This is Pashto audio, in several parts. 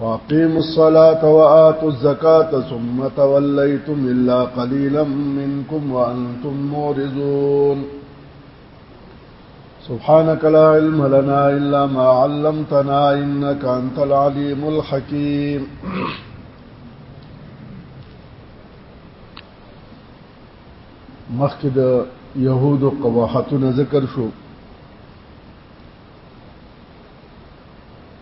واقیموا الصلاة وآتوا الزكاة ثم توليتم إلا قليلا منكم وأنتم مورزون سبحانك لا علم لنا إلا ما علمتنا إنك أنت العليم الحكيم مخکې د يهودو قواحتونه ذکر شو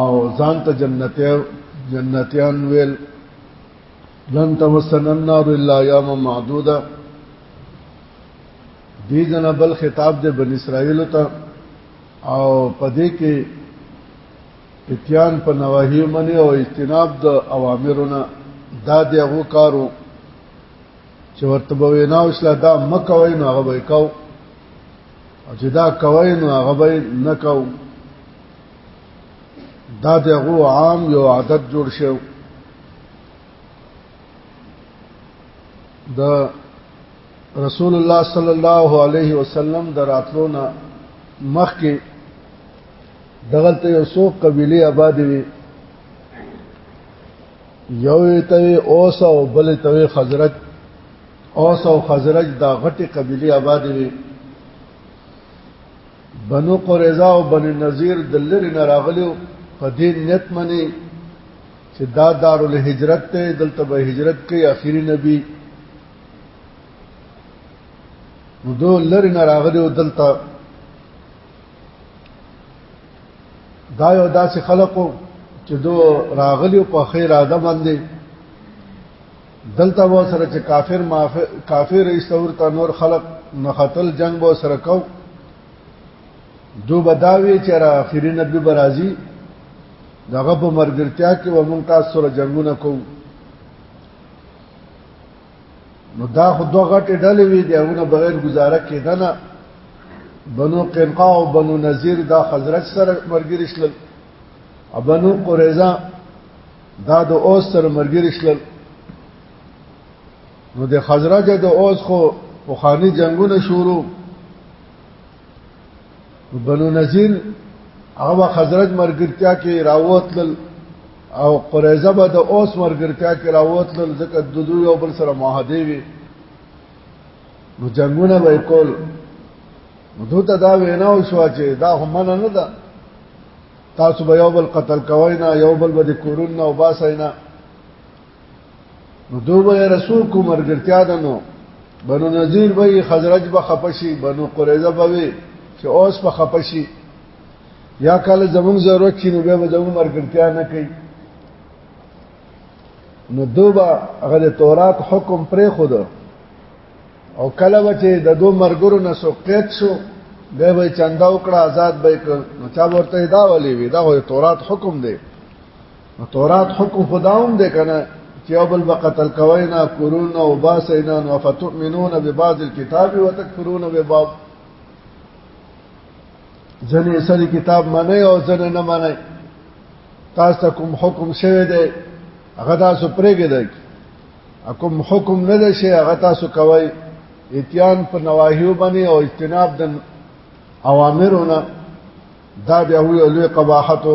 او ځان ته جنته جنتیان ویل لن تمسن النار الا ایاما معدوده دې جنا بل خطاب د بن اسرائیل ته او پدې کې اتیان په نواهی منی او اجتناب د اوامرونه دا دی هغه کارو چې ورته به وینا او اصلاح دا مکوې نو هغه به کاو او چې دا کوي نو هغه به نه کو دا دغه عام یو عادت جوړ شو د رسول الله صلی الله علیه وسلم دراتلو نه مخکې دغلته یو څو قبيله آباد وي یو ته اوس او بل ته خزرت اوس او خزرج دا غټي قبيله آباد وي بنو قریظه او بنو نذیر د لری نه راغلو په دې نیت منی چې دا دارالهجرت ته دلته به هجرت کوي اخیری نبی نو دو لری نه راغلو دلته دا یو داسې خلقو چې دو راغلیو په خیر اده باندې دلته و سره چې کافر مافر کافر ایستور ته نور خلق نختل جنگ به سره کو دو بداوی چې را اخیری نبی برازي دغه په مرګرتیا کې و مونږ تاسو سره جنگونه کو نو دا خو دوه غټې ډلې وي دیونه بغیر گزاره کېده نه بنو قنقا او بنو نذیر دا حضرت سره مرګري شل او بنو قریظه دا د اوس سره مرګري شلل نو د خزرج د اوس خو وخانی جنگونه شروع بنو نذیر هغه خزرج مرګرتیا کې راوتل او قریزه به د اوس مرګرتیا کې راوتل ځکه د دوی یو بل سره معاهده وي نو جنگونه به کول نو دوی ته دا وینا وشو چې دا هم نه ده تاسو به یو بل قتل کوئ نه یو بل به کورون نه وباسئ نه نو دوی به رسول کو مرګرتیا ده نو بنو نذیر به خزرج به خپشي بنو قریظه به وي چې اوس په خپشي یا کله زمون ضرورت شي نو به زمون مرګرتیا نه کوي نو دوبه هغه تورات حکم پرې خود او کله به چې د دوه مرګرو نه سو قید شو به به چنده وکړه آزاد به کړ نو چا ورته دا ولې وی دا هو تورات حکم دی نو تورات حکم خداوم دی کنه چې او بل بقتل کوینا قرون او باسینا نو فتؤمنون ببعض الكتاب وتكفرون ببعض ځنې سړي کتاب منه او ځنې نه منه تاسو کوم حکم شوی دی هغه تاسو پرېږدئ کوم حکم نه دی چې هغه تاسو کوي اتیان په نواهیو باندې او اجتناب د اوامرونه دا بیا وی لوی قباحت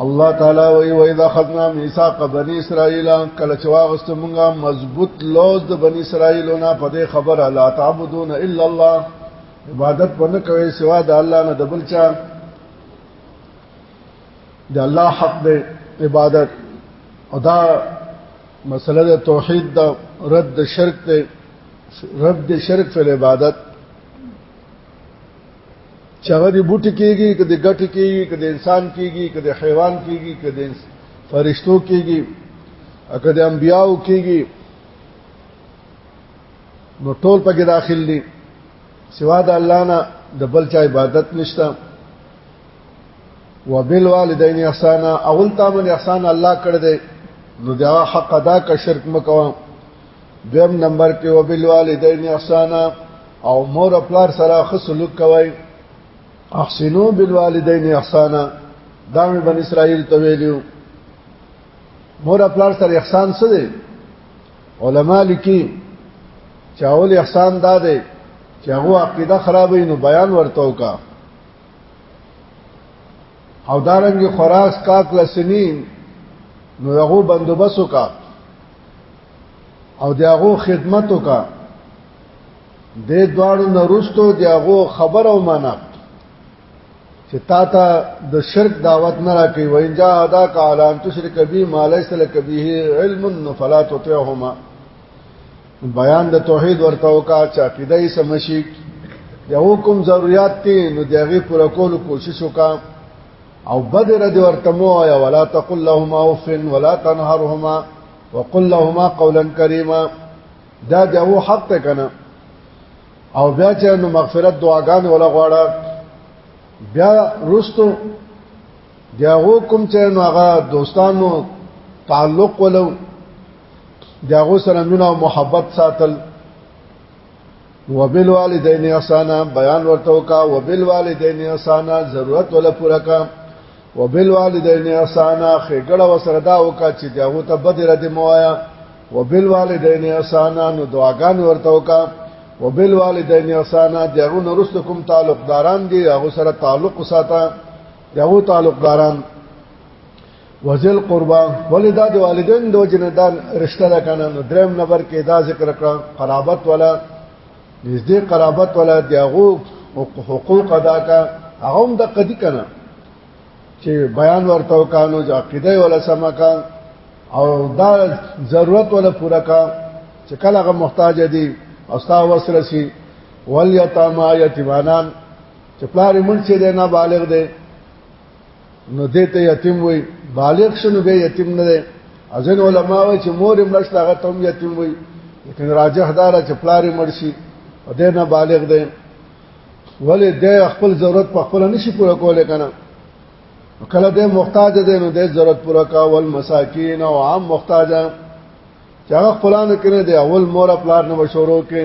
الله تعالی وی و اذا خدنا میثاق بنی اسرائیل کله چې واغست مونږه مضبوط لوز د بنی اسرائیلونه په دې خبره لا تعبدون الا الله عبادت ونه کوي سوا د الله نه د بل چا د الله حق دی عبادت او دا مسله د توحید د رد د شرک دی رد د شرک فل عبادت چې هغه د بوټي کېږي که د ګټې کېږي که د انسان کېږي که د حیوان کېږي که د فرشتو کېږي که د انبیاو کېږي نو ټول پکې داخل دي سوا د الله نه د بل چا عبادت نشته وبالوالدین احسان اول تامن احسان الله کړ دې نو دا حق ادا کا شرک مکو دویم نمبر کې وبالوالدین احسان او مور خپل سره خصلوک کوي احسنو بالوالدین احسان دا مې بن اسرائیل ته ویلو مور خپل سره احسان څه دی علما لیکي چاول احسان دا دی چې هغه عقیده خرابې نو بیان ورته وکړه او دارنګ خوراک کا کلسنین نو هغه بندوبس وکا او دغه خدمت وکا د دواړو نرستو دغه خبر او معنا چې تا ته د شرک دعوت نه راکې وین جا ادا کالان تشرک بی مالای سره کبیه علم فلا تطعهما بیان د توحید ورته وکا چې عقیده یې سمشي یو کوم ضرورت ته نو دغه پر کول کوشش وکا او بدر دی ورته مو یا ولا تقل لهما اوف ولا تنهرهما وقل لهما قولا کریما دا دغه حق ته کنه او بیا چې نو مغفرت دعاګان ولا غواړه بیا رستو دغه کوم چې نو هغه دوستانو تعلق ولو داغو سره مینه او محبت ساتل وبال والدین احسانا بیان ورته وکا وبال والدین احسانا ضرورت ولا پورا کا وبال والدین احسانا خېګړه وسره دا وکا چې داغو ته بدره دی موایا وبال والدین احسانا نو دعاګان ورته وکا وبال والدین احسانا دغه نورست کوم تعلقداران دي هغه سره تعلق ساته دغه تعلقداران وزل قربا ولې دا د والدین د وجه نه دا رشتہ ده کنه نو دریم نمبر کې دا ذکر کړه قرابت ولا نږدې قرابت ولا دیغو حقوق ادا کا هغه هم د قدی کنه چې بیان ورته وکانو چې عقیده ولا سما کا او دا ضرورت ولا پورا کا چې کله هغه محتاج دي او ستا وسره سي ولیتاما یتیمانان چې پلار مونږ چې نه بالغ دي نو دې ته یتیم وای بالغ شنو به یتیم نه دی ازن علما وای چې مور مرشت هغه تم یتیم وای لیکن راجح دار چې پلار مرشي او دې نه بالغ دی ولې د خپل ضرورت په خپل نشي پوره کولای کنه کله د محتاج دی نو د ضرورت پوره کول مساکین او عام محتاجان چې هغه خپلانو کې نه دی اول مور خپل نه مشورو کې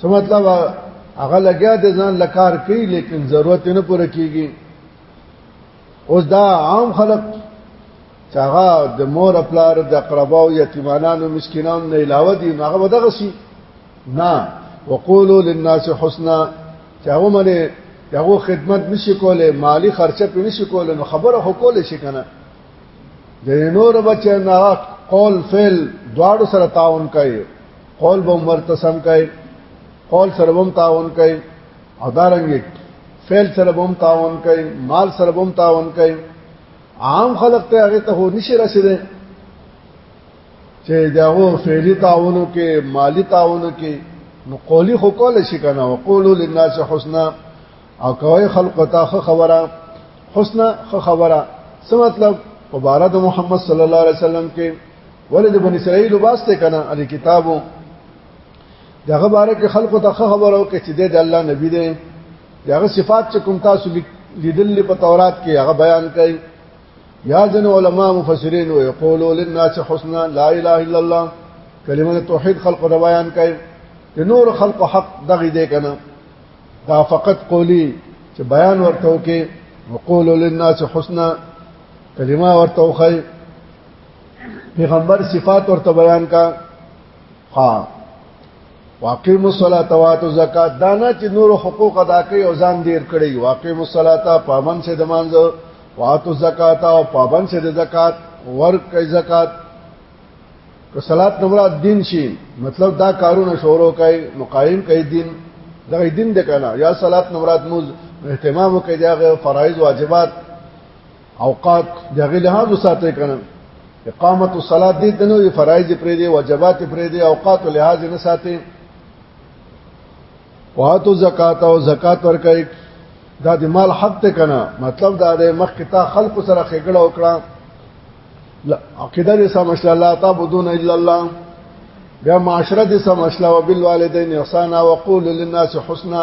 څه مطلب هغه لګیا د ځان لکار کوي لیکن ضرورت نه پوره کیږي اوس دا عام خلک چې هغه د مور خپلار د اقرباو یتیمانو مسکینانو نه علاوه دي هغه ودغه سي نه وقولو للناس حسنا چې هغه باندې هغه خدمت نشي کوله مالی خرچه په نشي کوله نو خبره هو کوله شي کنه د نور بچنه قول فعل دواړو سره تعاون کوي قول به مرته سم کوي قول سره هم تعاون کوي او دارنګ فعل سره هم تعاون کوي مال سره هم تعاون کوي عام خلک ته هغه ته نشي رسیدي چې داغو فعلی تعاون کې مالی تعاون کې نو قولی خو کول شي کنه وقولو للناس حسنا او کوي خلق ته خبره حسنا خبره څه مطلب مبارک محمد صلی الله علیه وسلم کې ولې د بنی اسرائیل واسطه کنه ان کتابو دغه باره کې خلکو ته خبرو کې چې د الله نبی دی دغه صفات چې کوم تاسو لیدل په تورات کې هغه بیان کړي یا جن علماء مفسرین او یقولوا للناس حسنا لا اله الا الله کلمه توحید خلق د بیان کړي د نور خلق حق دغه دی کنه دا فقط قولی چې بیان ورته وکي وقولوا للناس حسنا کلمه ورته وخی پیغمبر صفات ورته بیان کا ها واقیم الصلاۃ واتو زکات دانا چې نور حقوق ادا کوي او ځان دیر کړی واقیم الصلاۃ پابند شه د مانځو واتو زکات او پابند شه د زکات ورک کوي زکات که صلات نمراد دین شي مطلب دا کارونه شروع کوي مقایم کوي دین دا دین د کنه یا صلات نمراد موز اهتمام کوي دا فرایض واجبات اوقات دغه لحاظ ساتي کنه اقامت الصلاه دې دنو فرایض پرې دي واجبات پرې دي اوقات لحاظ نه ساتي واتو زکات او زکات ورکړي دا د مال حق ته کنه مطلب دا د مخ کتا خلق سره خګړه وکړه عقیده دې سم ماشاء الله تعبدون الا الله بیا معاشره دې سم ماشاء الله وبالوالدین احسانا وقول للناس حسنا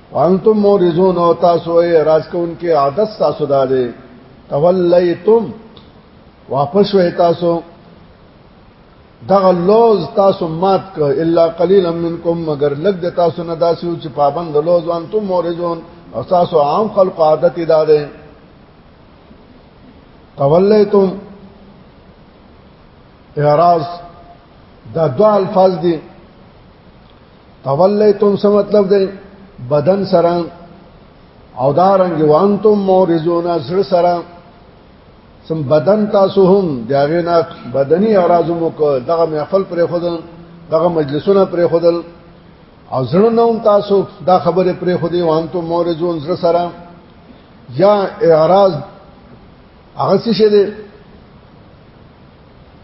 وانتم مورزون او تاسو یې راز کوونکې عادت تاسو دا دی تولیتم واپس وې تاسو دغه لوز تاسو مات ک الا قليلا منکم مگر لګ د تاسو نه داسې چې پابند لوز وانتم مورزون او تاسو عام خلق عادت ادا ده تولیتم اعراض دا دو الفاظ دي تولیتم څه مطلب دی بدن سره او دا رنګ وانتم مورزون زړه سره سم بدن تاسو هم داغه نه بدني اعراض مو کو دغه محفل پر خودل دغه مجلسونه پر خودل او زړه نوم تاسو دا خبره پر خودي وانتم مورزون زړه سره یا اعراض هغه څه شه دي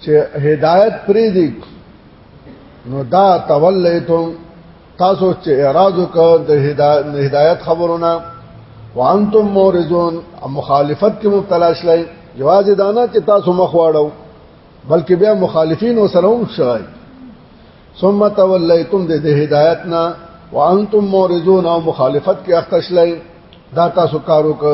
چې هدایت پرې دی نو دا تولیتم تاسو چې اعراض وکړ د هدایت خبرونه وانتم مورزون مخالفت کې مبتلا شلای جواز دانا چې تاسو مخ واړو بلکې بیا مخالفین وسره هم شای ثم تولیتم د هدایت نه وانتم مورزون او مخالفت کې اختشلای دا تاسو کارو که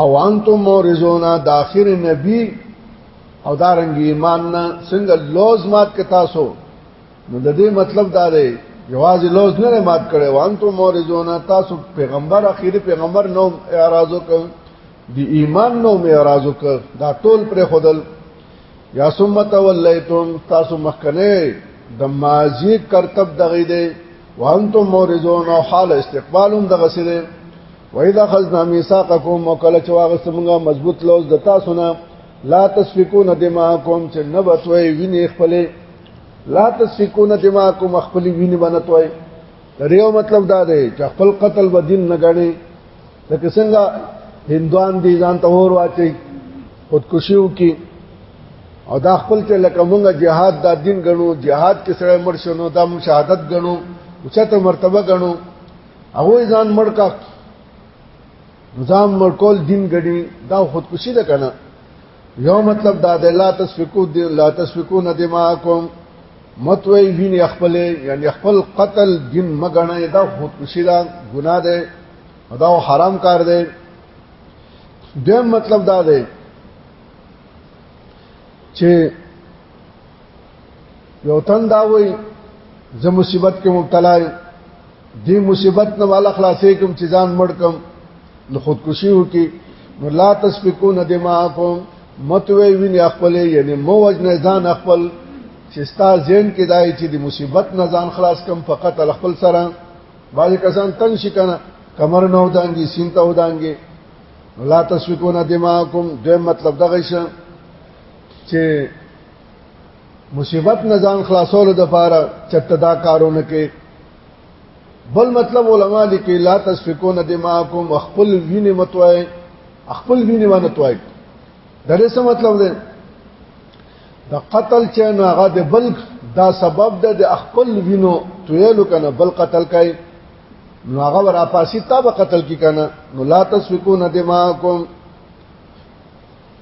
او انتم مورزونا د اخر نبی او دارنګ ایمان نه څنګه لوز مات ک تاسو نو د دې مطلب دا دی جواز لوز نه مات کړي وان ته مورزونه تاسو پیغمبر اخیری پیغمبر نو اعتراضو ک دی ایمان نو اعتراضو ک دا ټول پر خودل یا ثم تولیتم تاسو مخکنه د ماضی کرتب دغې دی وان ته مورزونه حال استقبالم دغه سره وَإِذَا خَذْنَا مِيثَاقَكُمْ وَقَالَ چواغست موږ مضبوط لوز د تاسو نه لا تسفكون دماءكم چې نه بتوي ویني خپل لا تسفكون دماءكم خپل ویني بنتوي ریو مطلب دا دی چې خپل قتل و دین نه غړي لکه څنګه هندوان دي ځان ته ور واچي خودکشیو کې او دا خپل چې لکه مونږه جهاد دا دین غنو جهاد کې سره مرشنو دا مشاهدت غنو اوچته مرتبه غنو هغه ځان مړکا نظام مړکول دین غړي دا خودکشي ده کنه یو مطلب دا د لا تسفکو دی لا تسفکو ندماکم متوي وین خپل یعنی خپل قتل دین مګنه دا خودکشي ده ګناه ده دا حرام کار ده دیم مطلب دا ده چې یو تن دا وای زه مصیبت کې مبتلا یم دې مصیبت نه والا خلاصې کوم چې ځان مړ کوم نو خودکشي وکي نو لا تسبقون دماءکم متوي ویني خپل یعنی مو وجنه ځان خپل چې ستا ذهن کې دای چې د مصیبت نه ځان خلاص کم فقط خپل سره باندې کسان تن شي کنه کمر نه ودانګي سین ته ودانګي لا تسبقون دماءکم دوی مطلب دغه شه چې مصیبت نه ځان خلاصولو د پاره چټه دا کارونه کې بل مطلب علما لیکي لا تسفکون دماءکم خپل وینې متوای خپل وینې باندې توای دا څه مطلب دی د قتل چې نه هغه د بل دا سبب ده د خپل وینو تویلو کنه بل قتل کوي نو هغه ورا پاسي تا به قتل کی کنه نو لا تسفکون دماءکم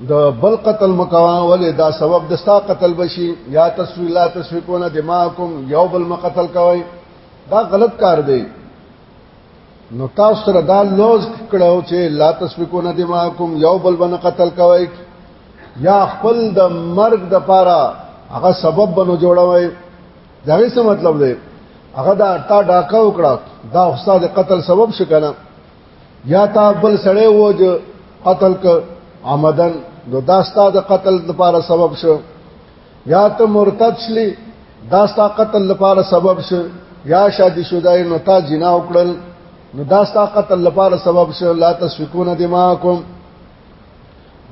د بل قتل مکوا ولې دا سبب د ستا قتل بشي یا تسوی لا تسفکون دماکم یو بل مقتل کوي دا غلط کار دی نو تاسو سره دا لوز کړو چې لا تسفکون دماکم یو بل بن قتل کوي یا خپل د مرګ د پاره هغه سبب بنو جوړوي دا هیڅ مطلب دی هغه دا تا ډاکا وکړه دا استاد قتل سبب شکنه یا تا بل سړی و جو قتل ک عمدن نو داستا د قتل لپاره سبب شو یا ته مرتد شلی داستا قتل لپاره سبب شو یا شادي شودای نو تا جنا وکړل نو داستا قتل لپاره سبب شو لا تسفکون دماکم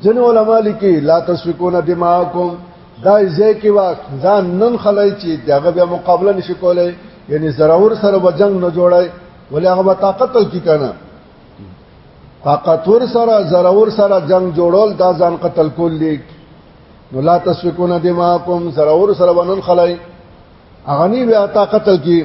جن علماء لیکي لا تسفكون دماءكم دا ځای کې واک ځان نن خلای چې دغه بیا مقابله نشي کولای یعنی ضرور سره به جنگ نه جوړای ولې هغه طاقت کی کنه طاقتور سره ضرور سره جنگ جوړول دا ځان قتل کول لیک نو لا تسفكون دماءكم ضرور سره ونن خلای اغنی بیا طاقت کی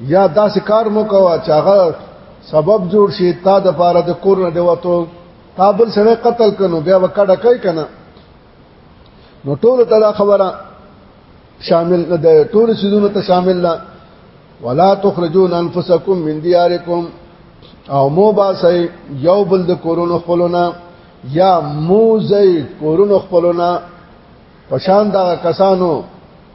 یا داسې کار مو کوه چې هغه سبب جوړ شي تا د پاره د کور نه دی وته تا بل سره قتل کنو بیا وکړه کوي کنه نو ټول ته دا خبره شامل نه ده ټول سيزونه ته شامل نه ولا تخرجون انفسکم من دیارکم او مو باسي یو بل د کورونو خپلونه یا موزي کورونو خپلونه پشان دا کسانو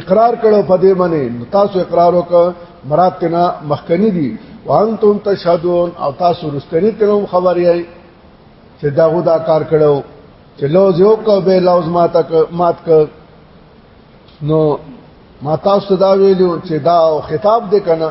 اقرار کړو په دې باندې تاسو اقرار وک مراد تنا مخکنی دي وانتم تشهدون او تاسو رستنی تنو خبري اي چې دا غودا کار کړو چې لوز یو کو به لوز مات مات ک نو ما تاسو دا ویلو چې دا خطاب دې کنه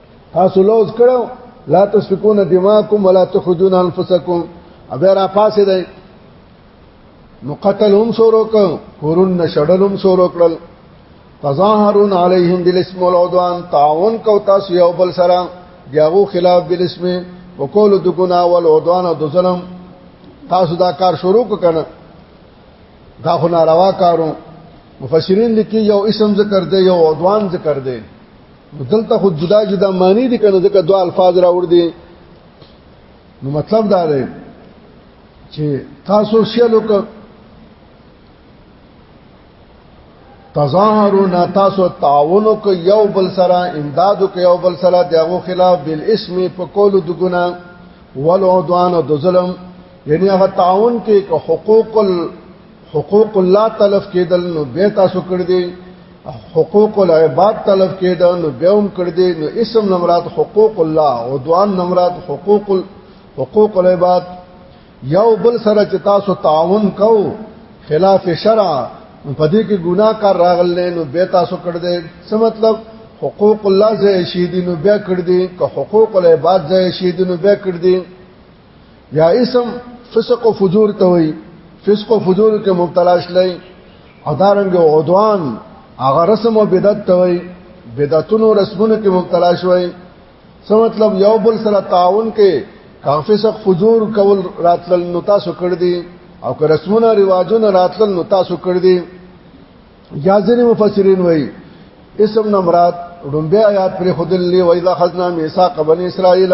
تاسو لوز کړو لا تسفكون دماءكم ولا تخرجون انفسكم ابه را پاسې دی نو قتل هم شروع کړ کورن نشړل هم شروع کړل تظاهرون علیهم بالاسم والعدوان تعاون کو تاسو یو بل سره دیغو خلاف بالاسم وکول د ګنا والعدوان او د ظلم تاسو دا کار شروع کړه دا خو ناروا کارو مفسرین لیکي یو اسم ذکر دی یو عدوان ذکر دی دلته خو جدا جدا معنی دي کنه ځکه دوه الفاظ راوړ دي نو مطلب دا دی چې تاسو شلو ک تظاهروا نا تاسو تعاون ک یو بل سره امداد ک یو بل سره دغه خلاف بل اسم په کول د ګنا ولعدوان د ظلم یعنی هغه تعاون کې حقوق حقوق الله تلف کېدل نو به تاسو کړ دي حقوق العباد تلف کېدل نو به هم کړ دي نو اسم نمرات حقوق الله او دوان نمرات حقوق ال... حقوق العباد یو بل سره چې تاسو تعاون کو خلاف شرع په دې کې ګناه کار راغلې نو به تاسو کړ دي څه مطلب حقوق الله زې شیدینو بیا کړ دي که حقوق العباد زې شیدینو بیا کړ دي یا اسم فسق او فجور ته وي فسق او فجور کې مبتلا شلای او دارنګ عدوان هغه رسم او بدعت ته وي بدعتونو رسمونو کې مبتلا شوی څه مطلب یو بل سره تعاون کې کافی سخت فجور کول راتل نو تاسو کړ دي او که رسمونه رواجونه راتل نو تاسو کړ دي یا ځینې مفسرین وایي اسم نمرات ډومبه آیات پر خدل لی وایذا خزنا میثاق بنی اسرائیل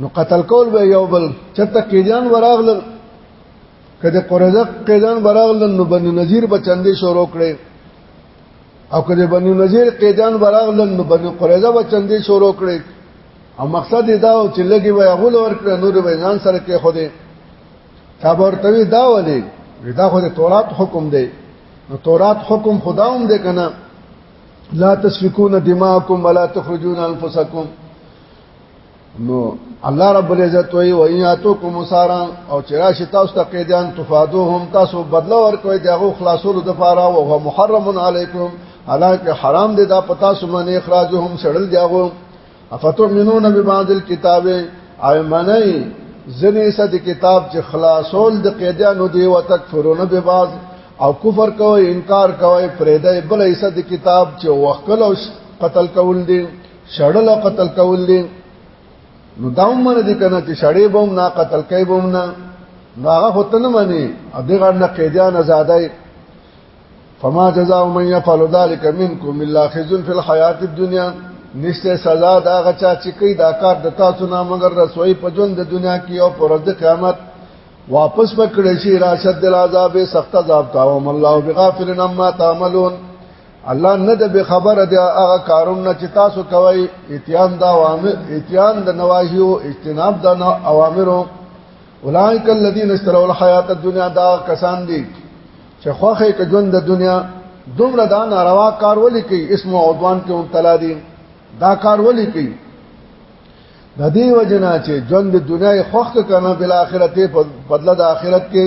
نو قتل کول به یو بل چرته قیدیان وراغلل کله قریزه قیدان وراغلل نو بنو نذیر به چندې شروع کړي او کله بنو نذیر قیدان وراغلل نو بنو قریزه به چندې شروع کړي او مقصد دا و چې لګي وي غول ورکړه نور به ځان سره کې خو دې خبر توی دا ولې دا خو د تورات حکم دی نو تورات حکم خدا هم دی کنه لا تسفكون دماءكم ولا تخرجون انفسكم نو الله رب العزت وی و ایاتو کو مسارا او چرا شتا است قیدان تفادوهم تاسو بدل ور کوي دغه خلاصولو د پاره او هو محرم علیکم حالانکه حرام دي دا پتا سمن اخراجهم شړل دیغو افتؤمنون ببعض الكتاب ایمنای زنی صد کتاب چې خلاصول د قیدانو دی او تکفرون ببعض او کفر کوي انکار کوي فریده بل ایسه د کتاب چې وکل او قتل کول دي شړل او قتل کول دي نو دا عمر دي کنه چې شړې بوم نه قتل کوي بوم نه نو هغه هوته نه مانی ا دې غړ نه قیدان آزادای فما جزاء من يفعل ذلك منكم الا خزي في الحياه الدنيا نشته سزا دا غچا چې کوي دا کار د تاسو نه مگر رسوي په ژوند د دنیا کې او پر ورځ قیامت واپس پکړې شي راشد العذاب سخت عذاب تاوم الله بغافل عما تعملون الله نه د به خبره دی هغه کارونه چې تاسو کوي اتیان دا اوامر اتیان د نواهی او اجتناب د اوامرو اولئک الذین اشتروا الحیات الدنیا دا کسان دي چې خوخه کې ژوند د دنیا دومره دا ناروا کار ولي کوي اسم او عدوان کې مبتلا دي دا کار ولي کوي د دې وجنا چې ژوند د دنیا خوخه کنه بل اخرت په بدله د اخرت کې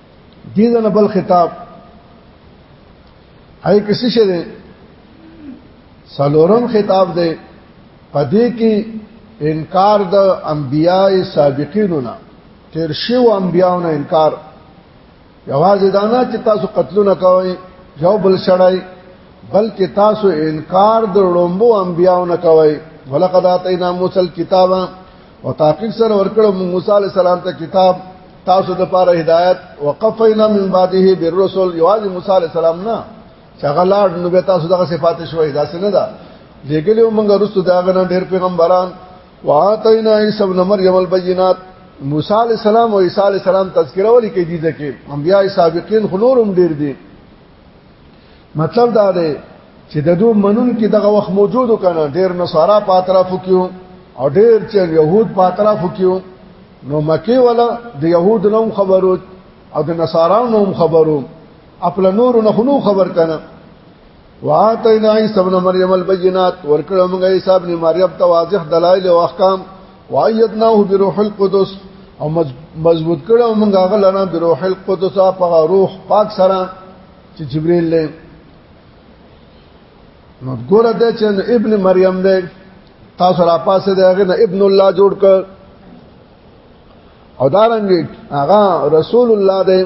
دې نه بل خطاب هاي کسی شه دې سلورم خطاب دې پدې کې انکار د انبیای سابقینو نه تیر شو انبیاو نه انکار یوازې دا نه چې تاسو قتلونه کوئ یو بل شړای بلکې تاسو انکار د لومبو انبیاو نه کوئ ولقد اتینا موسی الكتاب او تحقیق سره ورکړو موسی علی السلام ته کتاب تاسو د پاره هدایت وقفینا من بعده بالرسل یوازې موسی علی السلام نه چې هغه لاړ نو به تاسو دغه صفات شوي دا څنګه ده لګلو موږ رسو داغه نه ډېر پیغمبران واتینا عیسی ابن مریم البینات موسی علی السلام او عیسی علی السلام تذکرہ ولې کې دي ځکه انبیای سابقین خنورم ډېر دي مطلب دا دی چې د دوه منون کې دغه وخت موجود کنه ډیر نصارا په اطرافو کې او ډیر چې يهود په اطرافو کې نو مکی ولا د يهود نوم خبرو او د نصارا نوم خبرو خپل نور نه خنو خبر کنه واتینا عیسی ابن مریم البینات ورکړه موږ عیسی ابن مریم ته واضح دلایل او احکام وایدناه بروح القدس او مضبوط کړه او موږ هغه لنا بروح القدس په روح پاک سره چې جبريل له نو ګوره د چې ابن مریم دی تاسو را پاسه دی هغه ابن الله جوړ کړ او دارنګ هغه رسول الله دی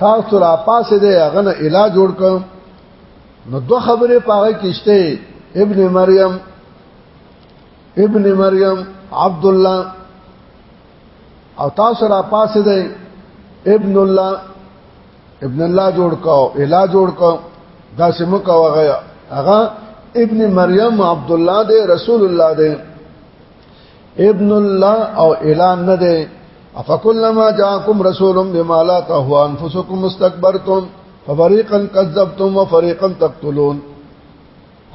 تاسو را پاسه دی هغه نه اله جوړ کړ نو دوه خبره پاره کیشته ابن مریم ابن مریم عبد الله او تاسو را پاسې دی ابن الله ابن الله جوړ کو الا جوړ کو دا سم کو هغه هغه ابن مریم عبد الله دی رسول الله دی ابن الله او الا نه دی افکلما جاءکم رسول بما لا تهوا انفسکم استكبرتم ففريقا كذبتم وفريقا تقتلون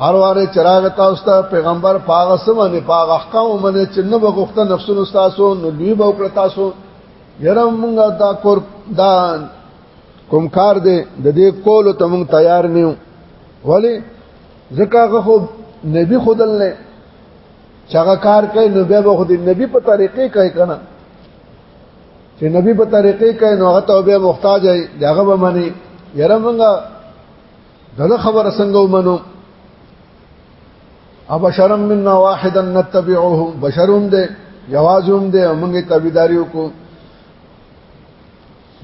هر واره چراغ تاسو ته پیغمبر پاغه سمونه پاغه احکام باندې چې نه بغوخته نفسونو تاسو نو دوی به وکړه تاسو یره مونږه دا کور دا کوم کار دی د دې کولو ته مونږ تیار نه یو ولی ځکه هغه خو نبی خودل نه چې هغه کار کوي نو به خود نبی په طریقې کوي کنه چې نبی په طریقې کوي نو هغه ته به محتاج دی هغه به منی یره مونږه دغه خبره څنګه ومنو ابشرم منا واحدا نتبعه بشرهم دې یوازوم دې موږ تابعداري وکړو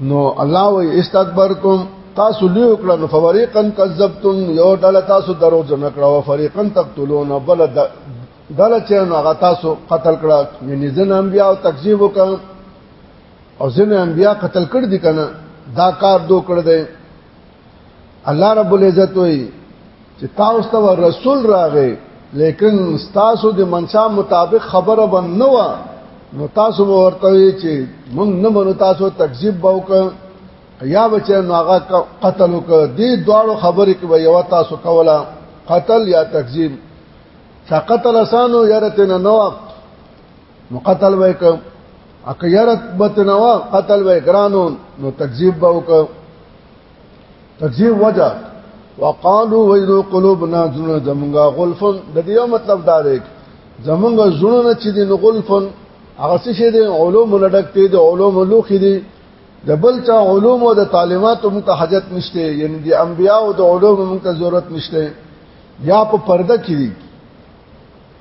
نو الله وی استکبرتم تاسو لوی وکړه نو فریقا کذبتم یو ډله تاسو درو جن کړه او فریقا تقتلون بل ډله چې نو هغه تاسو قتل کړه یعنی ځن انبیا او تکذیب وکړه او ځن انبیا قتل کړ دي کنه دا کار دو کړ دی الله رب العزت وی چې تاسو ته رسول راغی لیکن تاسو د منشا مطابق خبره ونه و نو تاسو ورته چې مونږ نه منو تاسو تکذیب وک یا بچ نو هغه قتل وک دې دواړو خبرې کې به یو تاسو کوله قتل یا تکذیب چا قتل اسانو یاره تنه نو نو قتل وک اکیرت بتنوا قتل وکرانو نو تکذیب به وک تکذیب وجه وقالو ویذو قلوبنا زړه زمونږه غلفن د دې مطلب دا دی زمونږه زړه چې دین غلفن هغه څه شي دي علوم لډک ته دي علوم لوخي دي د بل چا علوم او د تعلیمات موږ ته حاجت نشته یعنی د انبیا او د علوم موږ ته ضرورت نشته یا په پرده کې دي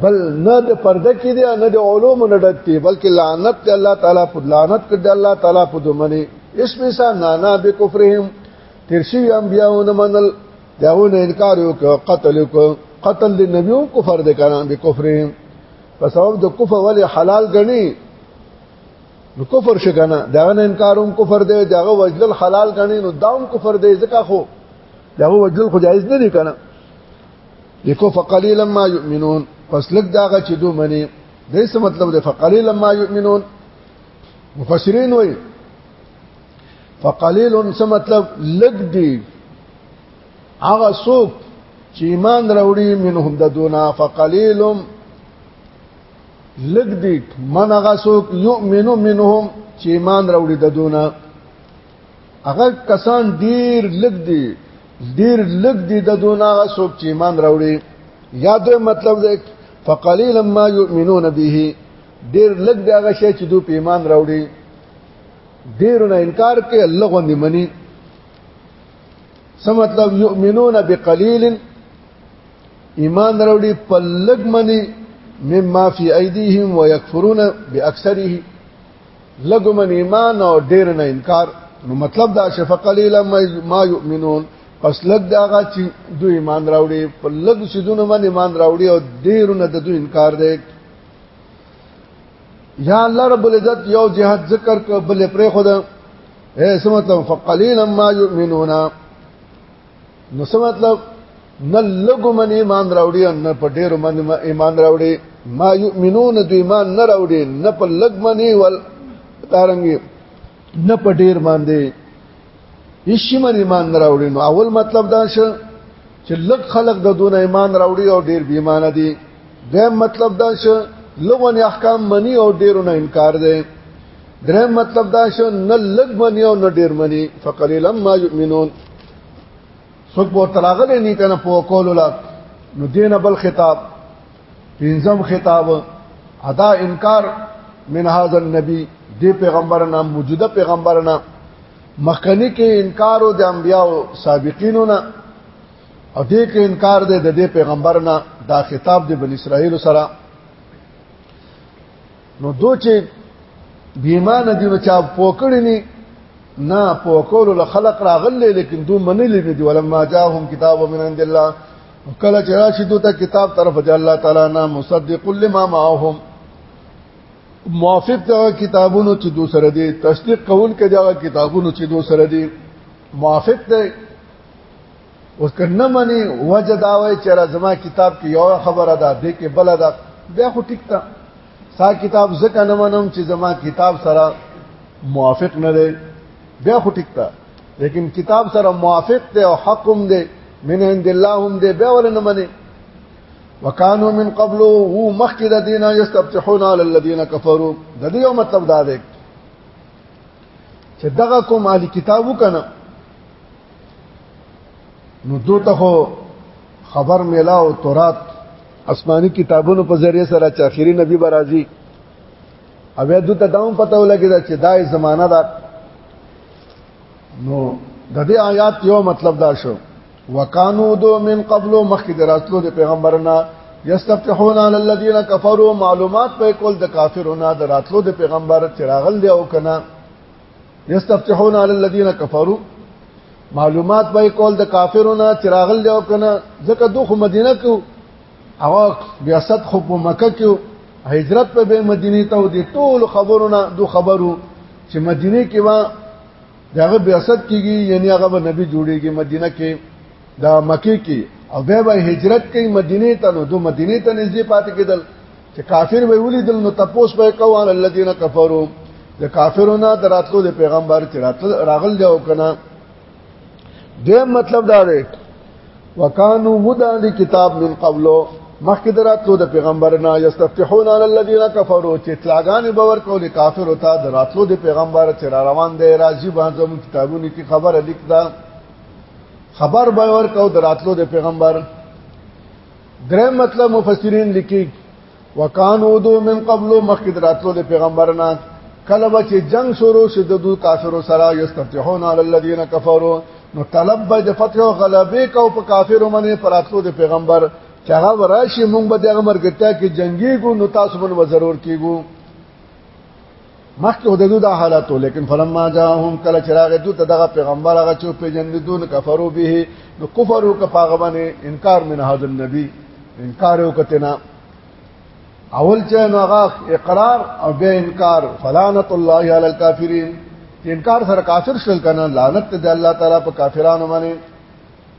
بل نه د پرده کې دی نه د علوم نه ډک دی بلکې لعنت دی الله تعالی په لعنت کړ دی الله تعالی په دومنه اسم سا نانا به کفرهم ترشی انبیاو نه منل داونه انکار وکړ قتل وکړ قتل د نبیو کفر دی کنه به کفرهم په سبب د کفر ولی حلال غني نو کفر شکنه داونه انکاروم کفر دی داغه وجل حلال غني نو داوم کفر دی ځکه خو داغه وجل خو جایز نه دی کنه لیکو فقلیلا ما یؤمنون پس لګ داغه چې دوی منی دې څه مطلب دی فقلیلا ما یؤمنون مفسرین وای فقلیل څه مطلب لګ دی هغه څوک چې ایمان راوړي منهم د دونا فقلیلم لګ دی من هغه څوک یؤمنو منهم چې ایمان راوړي د دونا هغه کسان ډیر لګ دي ډیر لګ دي د دونه غسوب چې ایمان راوړي یاد مطلب ده فقلیل ما یؤمنون به ډیر لګ دی هغه شی چې دوی په ایمان راوړي ډیرونه انکار کوي الله غوندې مني څه مطلب یؤمنون بقلیل ایمان راوړي په لګ مني مما فی ایدیهم ويکفرون باکثره لګو من ایمان او ډیر نه انکار نو مطلب دا چې فقلیلا ما یؤمنون پس لګ داغه چې دوی ایمان راوړي په لګ سیدونه من ایمان راوړي او ډیر نه د دوی انکار دی یا الله رب العزت یو جهاد ذکر ک بل پرې خود اے سمته فقلیلا ما یؤمنون نو څه مطلب نه لګو من ایمان راوړي نه په ډیرو من ایمان راوړي ما یؤمنون د ایمان نه راوړي نه په لګ منی ول تارنګي نه په ډیر باندې هیڅ من ایمان نه راوړي نو اول مطلب دا شه چې لګ خلق د دون ایمان راوړي او ډیر بی ایمان دي دیم مطلب دا شه لغون احکام منی او ډیرو نه انکار دي دریم مطلب دا شه نه لګ منی او نه ډیر منی فقلیلم ما یؤمنون څوک به تلاغله نه کنه په کول ولا نو دینه بل خطاب پنځم خطاب ادا انکار من هاذا النبي دی پیغمبرنا موجوده پیغمبرنا مخکنی کې انکار او د انبیانو سابقینو نه او دې کې انکار دی د دې پیغمبرنا دا خطاب د بن اسرائیل سره نو دوی چې بیمانه دي نو چا پوکړی نه نه پوکول له خلق راغلي لیکن دوی منلې نه دي ولما جاءهم کتاب من عند الله کله چې راشي دوی ته کتاب طرف دی الله تعالی نه مصدق لما معهم موافق دغه کتابونو چې دوی سره دي تصدیق کول کې دغه کتابونو چې دوی سره دي موافق دی اوس کنه منی وجه دا وای چې زما کتاب کې یو خبره ده د کې بل ده بیا خو ټیک تا سا کتاب زکه نه منم چې زما کتاب سره موافق نه دی بیا خو ټیک تا لیکن کتاب سره موافق دی او حق هم دی من عند الله هم دی بیا ول نه منی وکانو من قبل هو مخکې د دینه یستفتحون علی الذین کفروا د دې یو مطلب دا دی چې دغه کوم اهل کتابو کنه نو دوته خو خبر میلا او تورات آسماني کتابونو په ذریعه سره چې اخیری نبی برازي او بیا دوته داوم پته ولګی دا چې دای زمانہ دا نو د دې آیات یو مطلب دا شو وکانو دو من قبل مخکې دراتلو د پیغمبرنا یستفتحون علی الذین کفروا معلومات په کول د کافرونو دراتلو د پیغمبر چراغل دی او کنه یستفتحون علی الذین کفروا معلومات به کول د کافرونو چراغل دی او کنه ځکه دوه مدینه کو او بیا صد خو په مکه کې هجرت په به مدینه ته د ټول خبرونه دو خبرو چې مدینه کې وا دغه بیاست کیږي یعنی هغه به نبی جوړیږي مدینه کې دا مکه کې او به به هجرت کوي مدینه ته نو دو مدینه ته نږدې پاتې کېدل چې کافر به ولیدل نو تپوس به کوان الذين كفروا د کافرونو دراتلو د پیغمبر چې راغل دی او کنه د مطلب دا دی وکانو هدا د کتاب من قبلو مخکې دراتلو د پیغمبر نه یستفتحون علی الذین کفروا چې اطلاقان باور کول کافر وتا دراتلو د پیغمبر چې را روان دی راځي باندې زموږ کتابونو کې خبره لیکدا خبر باور کو دراتلو د پیغمبر درې مطلب مفسرین لیکي وکانو دو من قبل مخکې دراتلو د پیغمبرنا کله به چې جنگ شروع شي د دوی کافرو سره یستفتحون علی الذین کفروا نو طلب به د فتح او غلبې کو په کافرو باندې پراتلو د پیغمبر چې هغه وراشي مونږ به دغه مرګتیا کې جنگي ګو نو تاسو باندې ضرور کیګو مخکې د دوی د حالاتو لیکن فلما جاءهم کله چراغ دوی ته دغه پیغمبر هغه چې په جندون کفرو به نو کفر او کفاغه باندې انکار من هذا النبي انکار او کتنا اول چې نو هغه اقرار او به انکار فلانت الله علی الکافرین انکار سره کافر شول کنه لعنت د الله تعالی په کافرانو باندې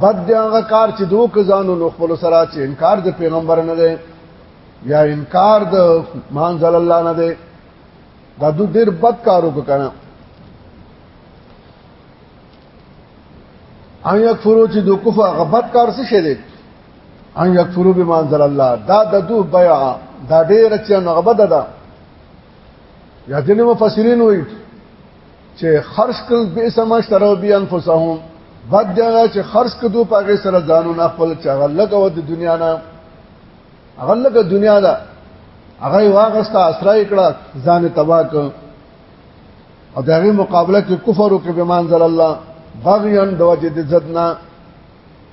بد دی هغه کار چې دوه کزانو نو خپل سره چې انکار د پیغمبر نه دی یا انکار د مانزل الله نه دی دا دوه ډیر بد کارو وکړه ان یکفرو چې دوه کفر هغه بد کار څه شه دی ان یکفرو به مانزل الله دا د دوه بیا دا ډیر چې هغه بد ده یا ځینې مفسرین وایي چې خرج کړ به سم شرو بي انفسهم بد دا چې خرج کدو پاګه سره ځانونه خپل چاغه لګو د دنیا نه هغه لګه دنیا دا هغه واغستا اسرای کړه ځان تباہ کړ او دغه مقابله کې کفر او کې بمانزل الله بغيان د وجه د زدنا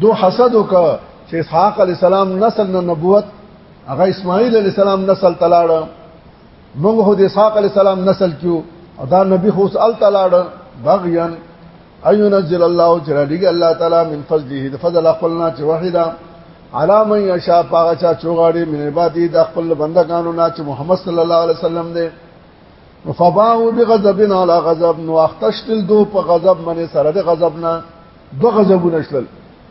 دو حسد وک چې اسحاق علی السلام نسل نه نبوت هغه اسماعیل علی السلام نسل تلاړ موږ هو د اسحاق علی السلام نسل کیو او دا نبی خو ال تلاړ بغیان ايو نزل الله جلاله الله تعالی من فضله د فضل خپلنا چې وحیدا علامه یشا پاغه چا چوغاړي من عبادي د خپل بندگانو نه چې محمد صلی الله علیه وسلم دی فباو بغضب على غضب نو اختشتل دو په غضب منه سره د غضب نه دو غضبونه شول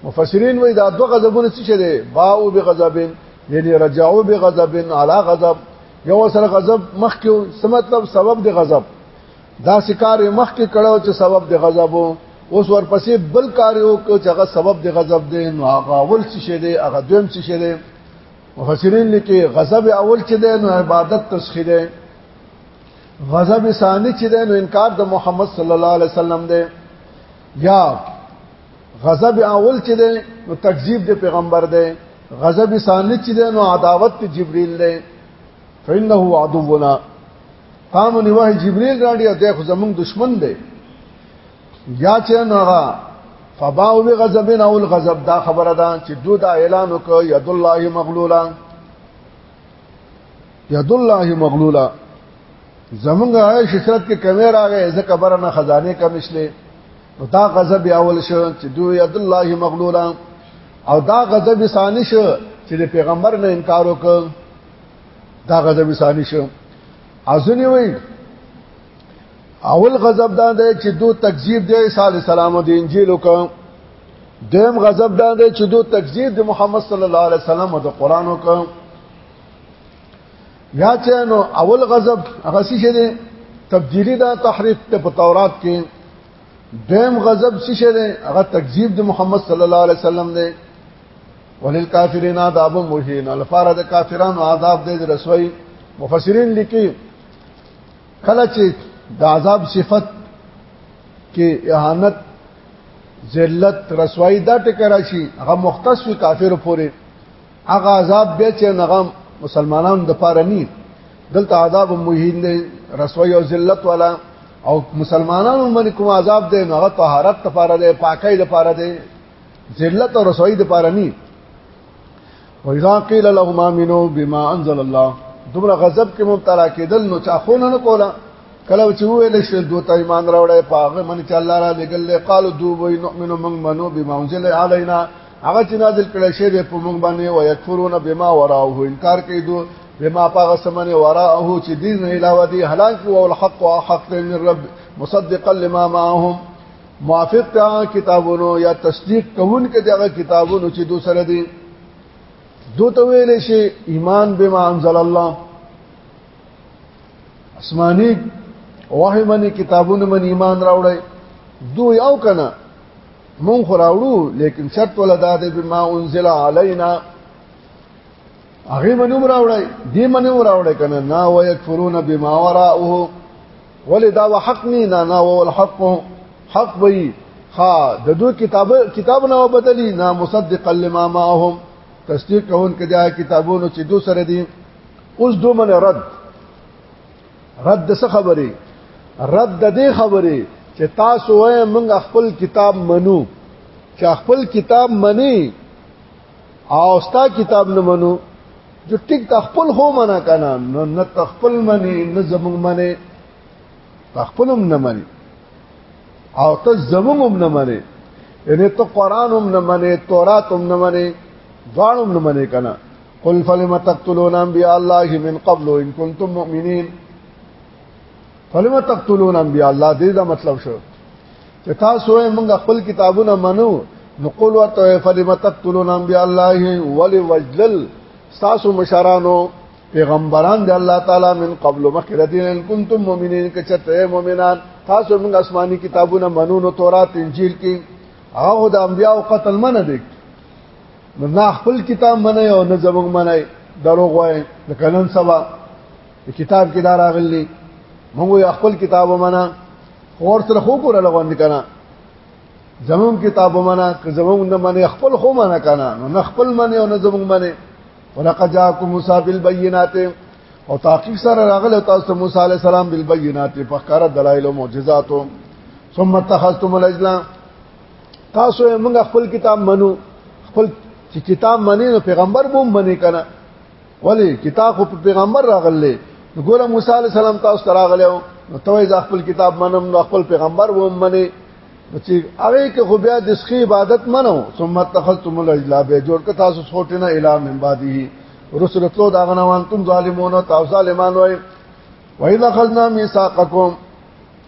مفسرین وای دا دو غضبونه څه دي باو به غضبین یعنی رجعو به غضبین علی غضب یو سره غضب مخکې څه مطلب سبب دی غضب دا سکار مخکې کړو چې سبب دی غضب اوس ورپسې بل کار یو چې هغه سبب دی غضب دی نو هغه اول څه شي دی هغه دویم څه شي دی مفسرین لیکي غضب اول چې دی نو عبادت تسخیر دی غضب ثانی چې دی نو انکار د محمد صلی الله علیه وسلم دی یا غضب اول چې ده نو تکذیب د پیغمبر ده غضب ثانی چې ده نو عداوت ته جبرئیل ده فإنه عدونا قام نیوه جبرئیل راډي ده خو زمونږ دشمن ده یا چې نو هغه فباو به غضبن او الغضب دا خبره ده چې دوی دا اعلان وکړ ید الله مغلولا ید الله مغلولا زمونږه شهرت کې کمی راغې ځکه برنه خزانه کمشلې نو دا غضب اول شو چې دوی عبد الله مغلولا او دا غضب ثانی شو چې د پیغمبر نه انکار وکړ دا غضب ثانی شو ازنی وای اول غضب دا دی چې دو تکذیب دی عیسی علی السلام او د انجیل وکړ دیم غضب دا دی چې دو تکذیب د محمد صلی الله علیه وسلم او د قران وکړ یا چې نو اول غضب هغه څه شه دي تبدیلی دا تحریف ته په تورات کې دیم غضب څه شه دي هغه تکذیب د محمد صلی الله علیه وسلم دی وللکافرین عذاب مهین الفار د کافرانو عذاب دې رسوي مفسرین لیکي کله چې د عذاب صفت کې اهانت ذلت رسوایی دا ټکر شي هغه مختص وی کافر پورې هغه عذاب به چې نغم مسلمانانو د پاره ني دلته عذاب مهین دی رسوي او ذلت والا او مسلمانانو باندې کوم عذاب دی هغه طهارت لپاره دی پاکۍ لپاره دی ذلت او رسوي لپاره ني واذا قيل لهم امنوا بما انزل الله دومره غضب کې مبتلا کېدل نو چا خو نه کولا کله چې ویل شي دوی ته ایمان راوړی پاغه من چې الله را لګل قالو دوی نؤمنو من منو بما انزل علينا هغه چې نازل کړی شی به په موږ باندې او یکفرون بما وراءه انکار کوي دو بما پاغه سمنه وراءه چې دین نه علاوه دی هلاک او الحق او حق من رب مصدقا لما معهم موافق تا کتابونو یا تصدیق کوون کې دغه کتابونو چې دو سره دي دو ته ویل شي ایمان بما انزل الله آسماني وحی منی کتابونه من ایمان راوړی دوی او کنه مونږ راوړو لیکن شرط ولدا دې بما انزل علينا هغه منو راوړای دې منو راوړای کنه نا ويكفرون بما وراءه ولدا وحق نه نا نا والحق حق وي ها د دوی کتاب کتاب نه بدلی نا مصدقا لما معهم تصدیق کوون کړه کتابونو چې دوی سره دي اوس دومره رد رد د څه خبرې رد د دې خبرې چې تاسو وای موږ خپل کتاب منو چې خپل کتاب منی او ستا کتاب نه منو جو ټیک ته خپل خو منا کنه نو نه تخپل منی نه زمون منی تخپلم نه منی او ته زمون هم نه منی یعنی ته قران هم نه منی تورات هم نه منی ځوان هم نه منی کنه قل فلم تقتلون انبیاء الله من قبل ان کنتم مؤمنین فلم تقتلون انبیاء الله دې دا مطلب شو چې تاسو یې موږ خپل کتابونه منو نو قل ورته فلم تقتلون انبیاء الله ولی وجلل تاسو مشرانو پیغمبران دی الله تعالی من قبل مخکره دین ان کنتم مؤمنین کچته مؤمنان تاسو موږ آسماني کتابونه منو نو تورات انجیل کې هغه د انبیاء قتل منه دي نو نه خپل کتاب منای او نه زموږ منای دروغ وای د کلن سبا د کتاب کې دار اغلی موږ یو خپل کتاب ومنه خور سره خو کور لغوند کنه زموږ کتاب ومنه که زموږ نه منې خپل خو منه کنه نو نه خپل منې او نه زموږ منې ولقد جاءكم موسى بالبينات او تحقیق سره راغله تاسو موسی عليه السلام بالبينات په کار دلایل او معجزاتو ثم اتخذتم الاسلام تاسو موږ خپل کتاب منو خپل چې کتاب منی نو پیغمبر بوم منی کنه ولی کتاب خو پیغمبر راغلی ګوره موسی علی السلام تاسو ته راغلی نو ته ځا خپل کتاب منم نو خپل پیغمبر بوم منی چې هغه کې خو بیا د سخی عبادت منو ثم تخلتم الاجل به جوړ ک تاسو څوټ نه اله من بعده رسول الله دا غنوان تم ظالمون تاسو ظالمان وای وای لخذنا میثاقکم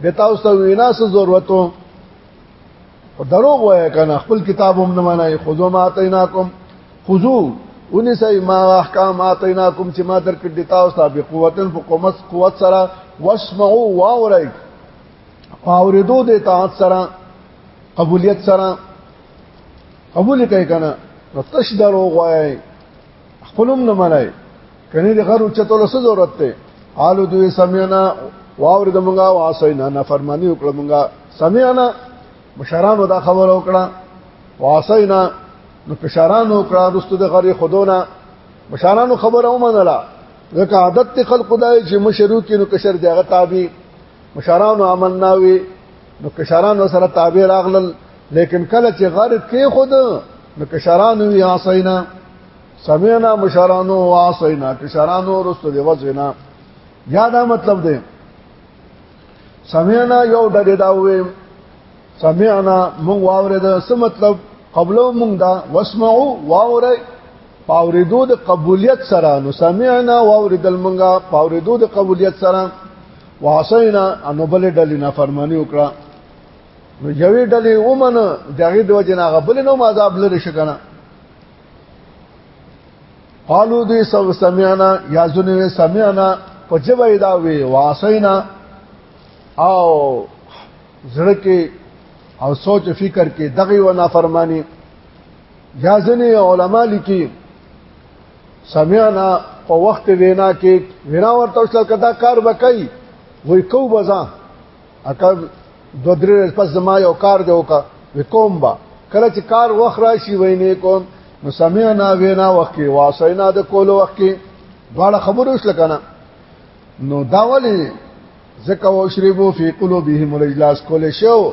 به تاسو ته وینا څه ضرورت وو او دروغ وای کنه خپل کتاب هم نه منای خذو ما اتیناکم خذو ونی سای ما احکام اتیناکم چې ما درکړ دي تاسو ته به قوتن په قومت قوت سره واسمعوا واورئ اوریدو د اطاعت سره قبولیت سره قبول کوي کنه نو تش دروغ وای خپلوم نه منای کني د غرو چتول څه ضرورت ته حالو دوی سمعنا واور د مونږه واسینا نه فرمانی وکړه مونږه سمعنا مشرانو دا خبر وکړه واسینا نو پشارانو وکړه رستو د غری خودونه مشرانو خبره ومنله ځکه عادت خلق خدای چې مشرو کې نو کشر دیغه تابع مشرانو آمنا وی نو کشرانو سره تابع راغلل لیکن کله چې غرب کې خود نو کشرانو وی عصینا سمعنا مشرانو وعصینا کشرانو رسو دی وزنا یا دا مطلب دی سمعنا یو ډګه دا وې سمعنا مونږ واورید څه مطلب قبلو مونږ دا واسمعوا واورئ پاوریدو د قبولیت سره نو سمعنا واوریدل مونږه پاوریدو د قبولیت سره واسینا انو بل ډلې نه فرمانی وکړه نو یوې ډلې ومن دغه د وجه نه غبل نو عذاب لري شکنه قالو دې سو سمعنا یا زنه سمعنا په جواب دا وی واسینا او زړه کې او سوچ فکر کې دغه و نافرمانی یا زنه علما لیکي سمعنا په وخت وینا کې وینا ورته وشل کدا کار وکای وای کو بزا اکه دو درې پس زما یو کار دی وکا وکوم با کله چې کار وخت راشي وینې کوم نو سمعنا وینا وخت کې واسینا د کول وخت کې دواړه خبرو وشل کنه نو داولی زکه وشربو فی قلوبهم الاجلاس کول شو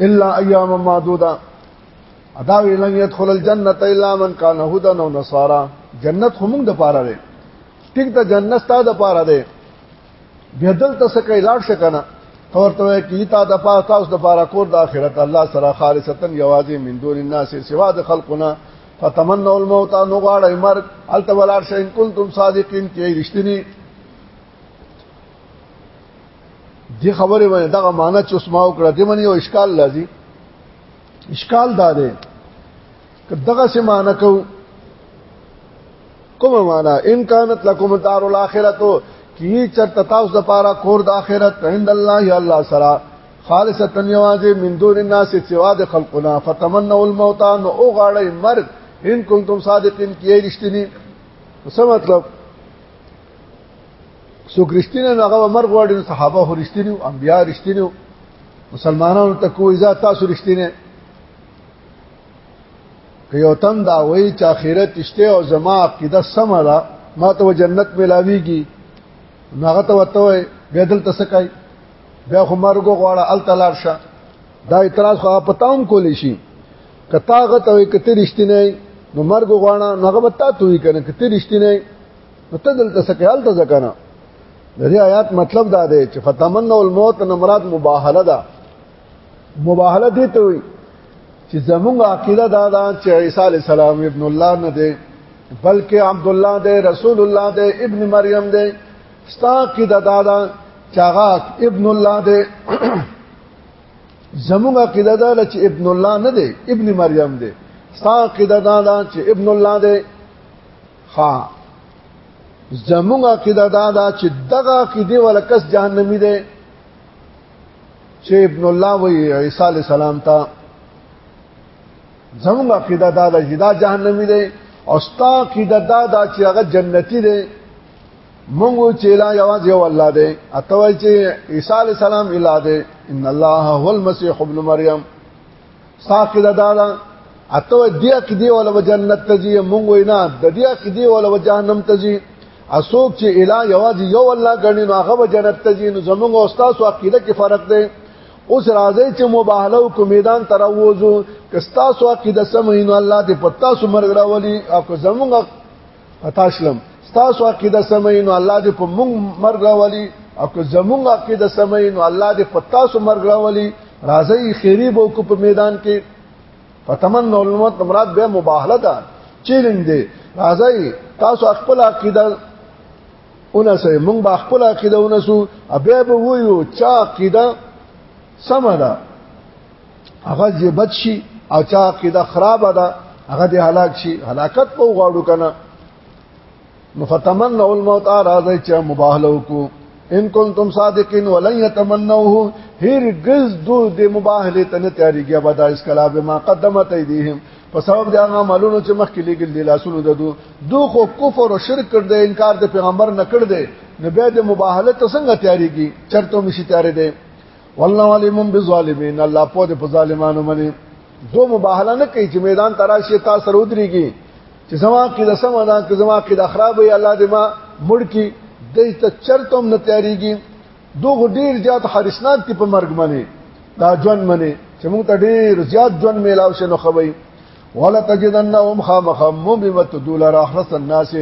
الا ايام معدوده ادا ویلن يدخل الجنه الا من كان هدى او نصارى جنت هم د پاره دی ټیک ته جنت تا د پاره دی بیا دلته څه کوي لاړ شکنه تورته کی تا د پاره تاسو د پاره کور د اخرت الله سره خالصتا یوازې من دون الناس سوا د خلقنا فتمنوا الموت نو غواړی مرګ التولار شین کنتم صادقین کې رښتینی دی خبره باندې دغه معنی چې اوس ما وکړه دې باندې یو اشکال لازم اشکال دا دی که دغه سه معنی کو کوم معنی ان کانت لکم دار الاخره کی چرته تاسو د پاره کور د اخرت عند الله الله سره خالصه یوازې من دون الناس سوا د خلقنا فتمنوا الموت نو او غړی مرګ ان کنتم صادقین کی رښتینی څه مطلب څوک رښتینه نو هغه مرګ غواړي نو صحابه خو رښتینی او انبیا رښتینی مسلمانانو ته کوی ځا تاسو رښتینه که یو تن دا وایي چې آخرت شته او زما عقیده سمه ده ما ته جنت ملاویږي نو هغه ته وته وي بیا دلته څه کوي بیا خو مرګ غواړه ال تلار شه دا اعتراض خو پتاوم کولی شي کتاغه ته کته رښتینه نو مرګ غواړه نو هغه وتا توي کنه کته رښتینه نو ته دلته سکهال ته ځکنه د دې آیات مطلب دا دی چې فتمنوا الموت نه مراد مباهله ده مباهله دي ته وي چې زمونږ عقیده دا ده چې عیسی علی السلام ابن الله نه دی بلکې عبد الله دی رسول الله دی ابن مریم دی ستا عقیده دا ده چې هغه ابن الله دی زمونږ عقیده دا ده چې ابن الله نه دی ابن مریم دی ستا عقیده دا ده چې ابن الله دی ها زموږ عقیده دا ده چې دغه عقیده ولکس جهنمی ده چې ابن الله وی عیسی علی السلام ته زموږ عقیده دا ده چې دا جهنمی ده او ستا عقیده دا ده چې هغه جنتی ده مونږ چې لا یواز یو الله ده اته وای چې عیسی علی السلام اله ده ان الله هو المسيح ابن مریم ساقه دا دا اته دې عقیده ول و جنت ته ځي مونږ وینا د دې عقیده ول و جهنم ته ځي اسوک چې اله یواز یو الله غني نو هغه جنت ته ځي نو زمونږ استاد او عقیده کې فرق دی اوس راځي چې مباهله او کومیدان تر ووزو کستا سو عقیده سمې نو الله دې پتا سو مرګ راولي او زمونږ عطا شلم تاسو عقیده سمې نو الله دې په مونږ مرګ راولي او که زمونږ عقیده سمې نو الله دې په تاسو مرګ راولي راځي خیری بو کو په میدان کې فتمن علمت مراد به مباهله ده چیلنج دی راځي تاسو خپل عقیده اونه سه مونږ به خپل عقیده اونه سو ابه به ویو چا عقیده سم ده هغه زیبت شي او چا عقیده خراب ده هغه د هلاک شي هلاکت په غواړو کنه نو فتمنوا الموت راځي چې مباهله وکړو ان کنتم صادقین ولن يتمنوه هرگز دو د مباهله ته نه تیاریږي بدا اس کلا به ما قدمت ایدیهم په سبب د هغه مالونو چې مخکې لګل دي لاسونو ددو دو خو کفر او شرک کړ دې انکار د پیغمبر نه کړ دې نو بیا د مباهله ته څنګه تیاریږي چرته مشي تیارې دې والله علیم بالظالمین الله په دې په ظالمانو باندې دو مباهله نه کوي چې میدان تراشی تاسو سره ودرېږي چې زما کې د سم ادا کې زما کې د خراب وي الله دې ما مړ کی د ته چرته هم نه تیاریږي دوه ډیر زیات حارسناک دي په مرګ باندې دا ژوند باندې چې موږ ته ډیر زیات ژوند میلاو شنو خوي ولا تجدنهم خامخم مبمت دولار احرس الناس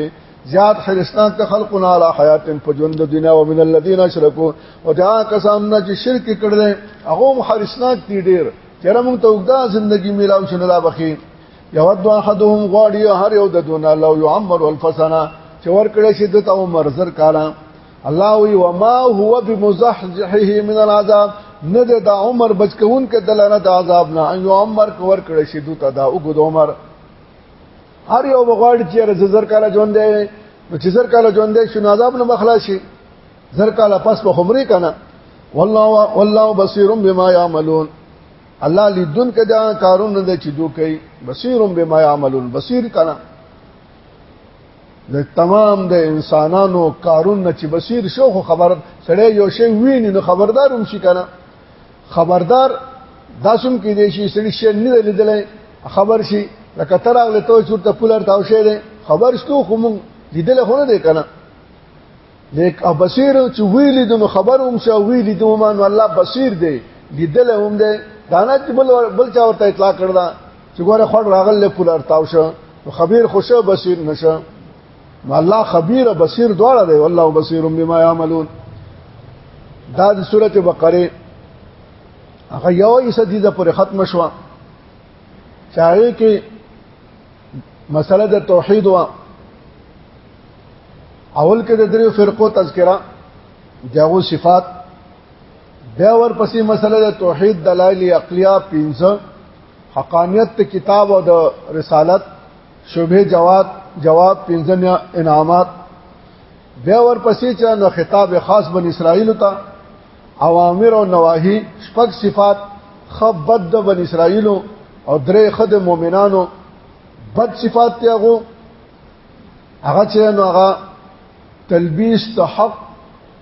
زیاد خرستان ته خلقنا علی حیات په ژوند دنیا او من الذین اشرکو او دا کسان نه چې شرک کړل هغه محرسناک دي ډیر چیرې موږ ته وګدا ژوندۍ میلاو شنه لا بخي یود احدهم غاړي هر یو د دون الله یعمر الفسنا چې ور کړی شي د عمر زر کاله الله وی وما هو بمزحزحه من العذاب نه د عمر بچکون کې دلانه د عذاب نه یو عمر کور کړی شي دوته دا وګد عمر هر یو بغواړي چې رز زر کاله ژوند دی نو چې زر کاله ژوند دی شنو عذاب نه مخلاشي زر کاله پس په خمرې کنه والله والله بصیر بما يعملون الله لیدون کدا کارونه د چې دوی کوي بصیر بما يعملون بصیر کنه د تمام د انسانانو کارونه چې بصیر شو خو خبر سړی یو شی ویني نو خبردار هم شي کنه خبردار داسم کې دي شي سړي شي نه لیدل خبر شي لکه تراغله ته چورته پولر تاو شه دي خبر شتو خو مونږ لیدل خو نه دی کنه لیک او بصیر چې ویلی د خبر هم شو ویلی د ومان الله بصیر دی لیدل هم دی دانا چې بل بل چا ورته اطلاع کړل چې ګوره خړ راغله پولر تاو شه خبير خوشو بصیر نشه نو الله خبير بصير دواړه دی والله بصير بما يعملون دا د سوره بقره هغه یو ایسدی د پر ختم شو چاغه کې مسله د توحید وا اول کې د دریو فرقو تذکرہ دغه صفات بیا ورپسې مسله د توحید دلایل عقلیه 15 حقانیت کتاب او د رسالت شبهه جواب جواب پنځم یا انعامات بیا ورپسې چې نو خطاب خاص بن اسرائیل ته اوامر او نواهی شپږ صفات خبد د بن اسرائیل او درې خد مؤمنانو بد صفات ته هغه هغه چې نو هغه تلبیس د حق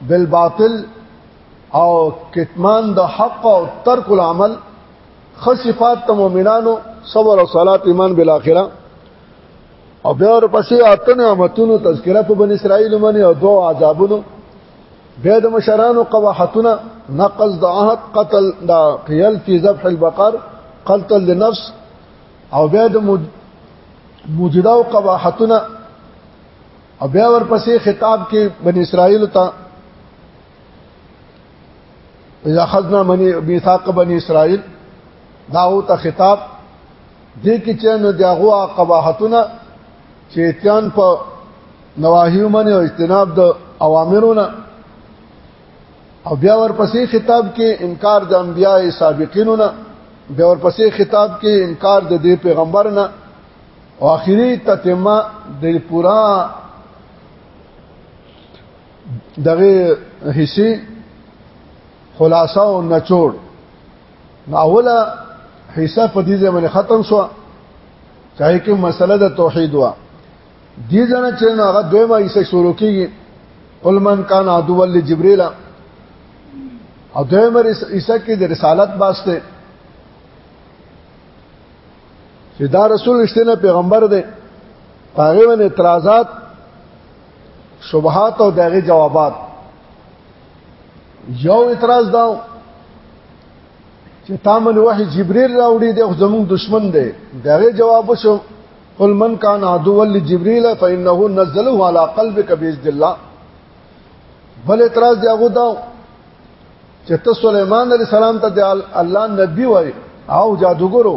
بالباطل او کتمان د حق او ترک العمل خو صفات ته مؤمنانو صبر او صلات ایمان بالاخره او بیا ورپسې اته نعمتونو تذکرہ په بن اسرائیل باندې او دوه عذابونو بیا د مشرانو قواحتونه نقض د عهد قتل دا قیل فی ذبح البقر قتل لنفس او بیا د موجوده او قواحتونه او بیا ورپسې خطاب کې بن اسرائیل ته اذا خذنا منی میثاق بنی اسرائیل دا او ته خطاب دې کې چې نو دغه قباحتونه چې اتیان په نواهیو باندې او اجتناب د اوامرونه او بیا ورپسې خطاب کې انکار د انبیای سابقینو نه بیا ورپسې خطاب کې انکار د دې پیغمبر نه او اخیری تتمه د پورا دغه حصے خلاصہ او نچوړ ناوله حصہ په دې ځمنه ختم شو چاہے کې مسله د توحید وا دې ځنه چې هغه دویمه حصہ شروع کیږي قل من کان عدو ول جبريل او دویمه حصہ کې د رسالت باسته چې دا رسول رښتینه پیغمبر دی هغه باندې اعتراضات شبهات او دغه جوابات یو اعتراض دا چې تامن وحی جبريل راوړي د زموږ دشمن دی دغه جواب شو قل من کان عدو لجبريل فانه نزله على قلبك باذن الله بل اعتراض دی هغه دا چې ته سليمان عليه السلام ته الله نبي وای او جادوګرو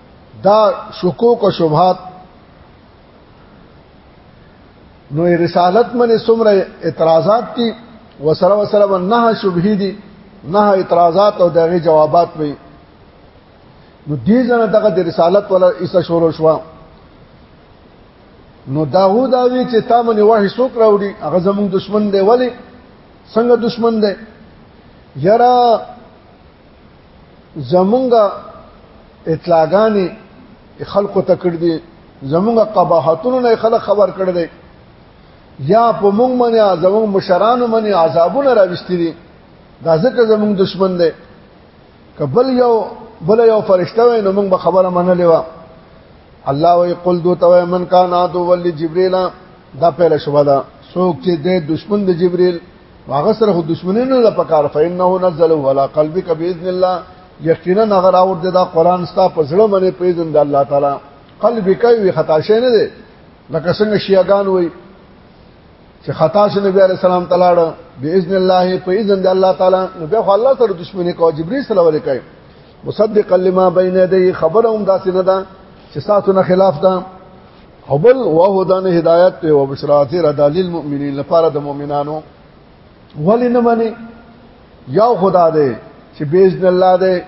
دا شکوک او شبهات نو رسالت منې څومره اعتراضات دي وسره وسره نه شبهه دي نه اعتراضات او دغه جوابات وي نو دې ځنه دغه د رسالت ولا ایسه شروع شو نو داوود اوی چې تا منې وحی سوک راوړي هغه زموږ دشمن دی ولی څنګه دشمن دی یرا زمونږه اطلاعګانی خلکو ته کړ دي زمونږه قباحتونو نه خلک خبر کړ دي یا په مونږ باندې زمونږ مشرانو باندې عذابونه راوستي دي دا ځکه زمونږ دشمن دی کبل یو بل یو فرشته وای نو مونږ به خبره منلې و الله وی قل دو تو من کان عدو ول جبريل دا پهله شوبه ده څوک چې د دشمن د جبريل هغه سره خو دښمنی نه ده پکار فإنه نزله على قلبك بإذن الله یقینا هغه راور دي دا قران ستا په زړه باندې په اذن د الله تعالی قلب کوي خطا شي نه دي لکه څنګه شیعاګان وي چې خطا شي نبی عليه السلام تعالی بإذن الله په اذن د الله تعالی نو بیا خو الله سره دښمنی کو جبريل صلی الله علیه کوي مصدق لما بین یدی خبرهم داسې نه ده چې ساتونه خلاف ده او بل وهدان هدایت ته او بشرات ردا للمؤمنین لپاره د مؤمنانو ولی نه منی یو خدا دی چې باذن الله دی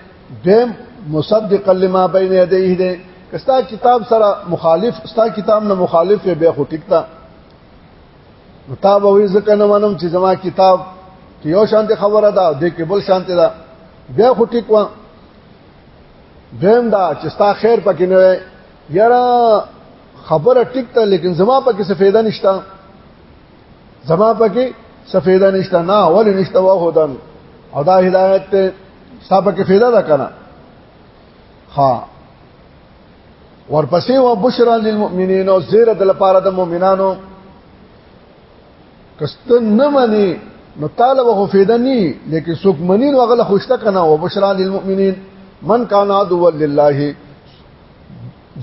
دیم مصدق لما بین یدیه دی کستا کتاب سره مخالف ستا کتاب نه مخالف یې به خو ټیک تا مطاب وې ځکه نه منم چې زما کتاب کې یو شانته خبره ده د کې بل شانته ده بیا خو ټیک و دیم دا چې ستا خیر پکې نه یاره خبره ټیک ته لیکن زما پکې څه فایده نشته زما پکې څه فایده نشته نه اول نشته واه خدان او دا هدایت ته صاحب کې فایده ده کنه ها ورپسې و بشرا للمؤمنین او زیره د لپاره د مؤمنانو کست نه منی نو طالب خو فایده ني لیکن څوک منین وغله خوشته کنه او بشرا للمؤمنین من کان عدو لله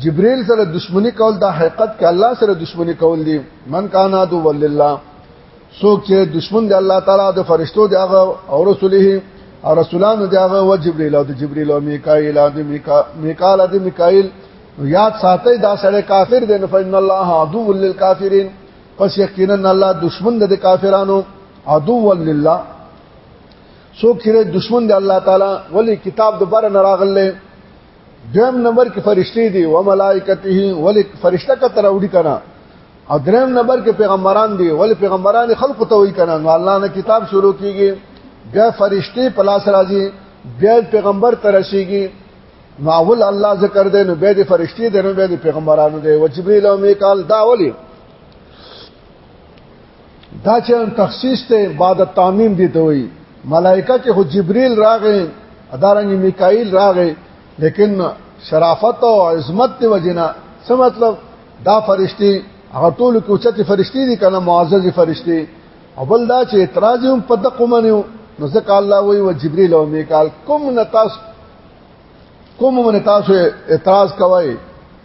جبريل سره دشمنی کول دا حقیقت کې الله سره دشمنی کول دي من کان ادو ولله څوک چې دشمن دی الله تعالی د فرشتو دی هغه او رسوله او رسولانو دی هغه او جبريل او جبريل او میکائیل او میکائیل او میکائیل یاد ساتي دا سره کافر دی فإن الله عدو للکافرین پس یقینا الله دشمن دی کافرانو عدو لله څوک چې دشمن دی الله تعالی ولی کتاب د بر نه راغله دویم نمبر کې فرشتي دي او ملائکته ولې فرشته کتر وړي کنه او دریم نمبر کې پیغمبران دي ولې پیغمبران خلق ته وی کنه نو الله نه کتاب شروع کیږي بیا فرشتي پلاس راځي بیا پیغمبر ترشيږي نو اول الله ذکر دی نو بیا د فرشتي دی نو بیا د پیغمبرانو دی وجبريل او میکال دا ولي دا چې تخصیص ته بعد تعمیم دي ته وي ملائکه کې خو جبريل راغې ادارنګ میکائیل راغې لیکن شرافت او عظمت دی وجنا څه مطلب دا فرشتي هغه ټول کې اوچتي فرشتي دي کنه معزز فرشتي او بل دا چې اعتراض هم په دقه منو نو ځکه الله وی او جبريل او میکائیل کوم نتاس کوم من تاسو اعتراض کوي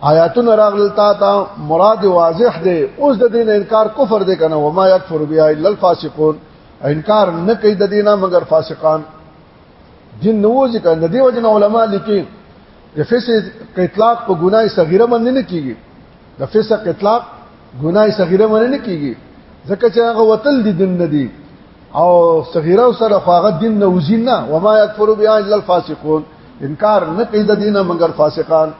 آیاتونه راغل تا ته مراد واضح دی اوس د دین انکار کفر دی کنه وما یکفر بیا الا الفاسقون انکار نه کوي د دینه مگر فاسقان جن نوځي کنه دی وجن علما لیکي د فسق اطلاق په ګناي صغیره باندې نه کیږي د فسق اطلاق ګناي صغیره باندې نه کیږي ځکه چې هغه وتل دي دین نه دي او صغیره سره خواغه دین نه وزینا وما یکفر بیا الا الفاسقون انکار نه کوي د دینه مگر فاسقان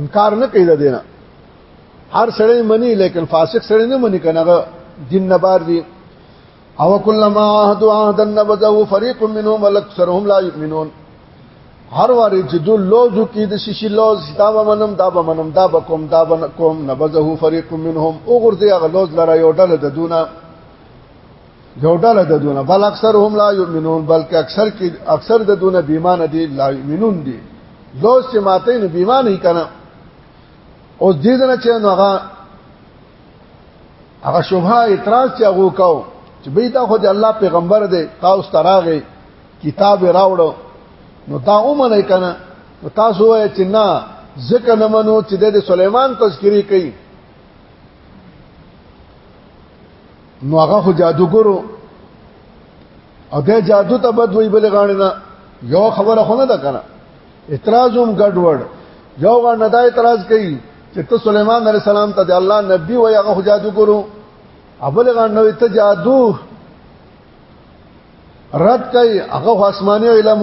انکار نه کوي د دینه هر سړی منی لیکن فاسق سړی نه منی کنه دین نه بار دي او کلم عهد عهد نبذه فريق منهم الاكثرهم لا يؤمنون هر واره چې دو لوزو کې د شیشي لوز دا به منم دا به منم دا به کوم دا به کوم نبذه فريق منهم او غرضه غلوز لره یو ډله د دونه یو ډله د دونه بل اکثر هم لا یؤمنون بلکې اکثر کې اکثر د دونه بیمان دي لا یؤمنون دي لوز چې ماته نه بیمان هی کنه او دې دنه چې نو هغه هغه شوبه اعتراض چې هغه کاو چې به دا خو د الله پیغمبر دی تاسو تراغه کتاب راوړو نو تا اومنه کنه نو تاسو وای چې نه ځکه نه منو چې د سليمان تذکری کوي نو هغه خو جادوګرو او د جادو ته بد وی بل غاڼه نه یو خبره خو نه ده کنه اعتراض هم ګډوډ یو غاڼه دا اعتراض کوي چې ته سليمان عليه السلام ته د الله نبي وای هغه خو جادوګرو ابل غاڼه ته جادو رد کوي هغه آسماني علم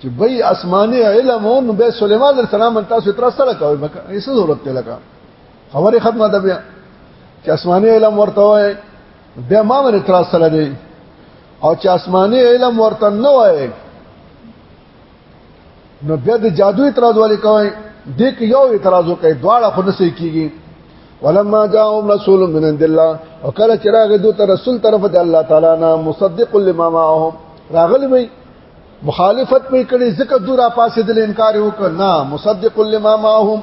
چې به آسماني علم نو به سليمان عليه السلام تاسو تر سره کوي مکه هیڅ ضرورت نه لګا خبره ختمه ده بیا چې آسماني علم ورته وای بیا ما باندې تر سره دی او چې آسماني علم ورته نه وای نو بیا د جادو اعتراض ولې کوي دې کې یو اعتراض وکړي دواړه خو نه سې کیږي ولما جاءهم رسول من عند الله وکله چې راغې دوی ته رسول طرف د الله تعالی نه مصدق لما معهم راغلی وي مخالفت پې کړي ځکه دوی را پاسې د انکار وکړ نه مصدق لما معهم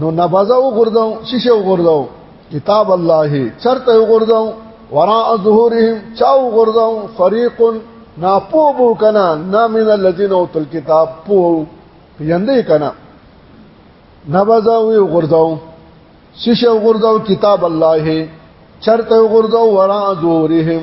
نو نبذه وګرځاو شیشه وګرځاو کتاب الله چرته وګرځاو وراء ظهورهم چاو وګرځاو فريق نا پوبو کنا نا من الذين اوتل الكتاب پو پیندې کنا نبذه وګرځاو شیشه وګرځاو کتاب الله چرته وګرځاو وراء ظهورهم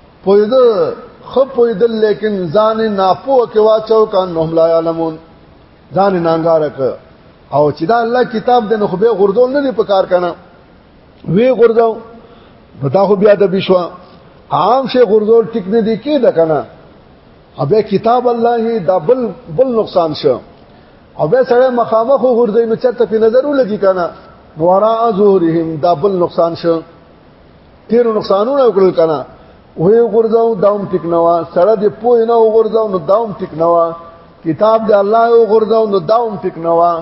پوید خو پوید لیکن ځان ناپو کې واچو کان نو لا علمون ځان نانګار ک او چې دا الله کتاب د نخبه غردول نه دی په کار کنه وی غردو دا خو بیا د بشو عام شي غردول ټیک نه دی کې د کنه ابه کتاب الله دا بل بل نقصان شو او به سره مخامخ غردې نو چرته په نظر ولګي کنه ورا ظهورهم دا بل نقصان شو تیر نقصانونه وکړل کنه وې غورځاو داوم ټیک نه وا سره دې پوه نه غورځاو نو داوم ټیک نه وا کتاب دې الله یو غورځاو نو داوم ټیک نه وا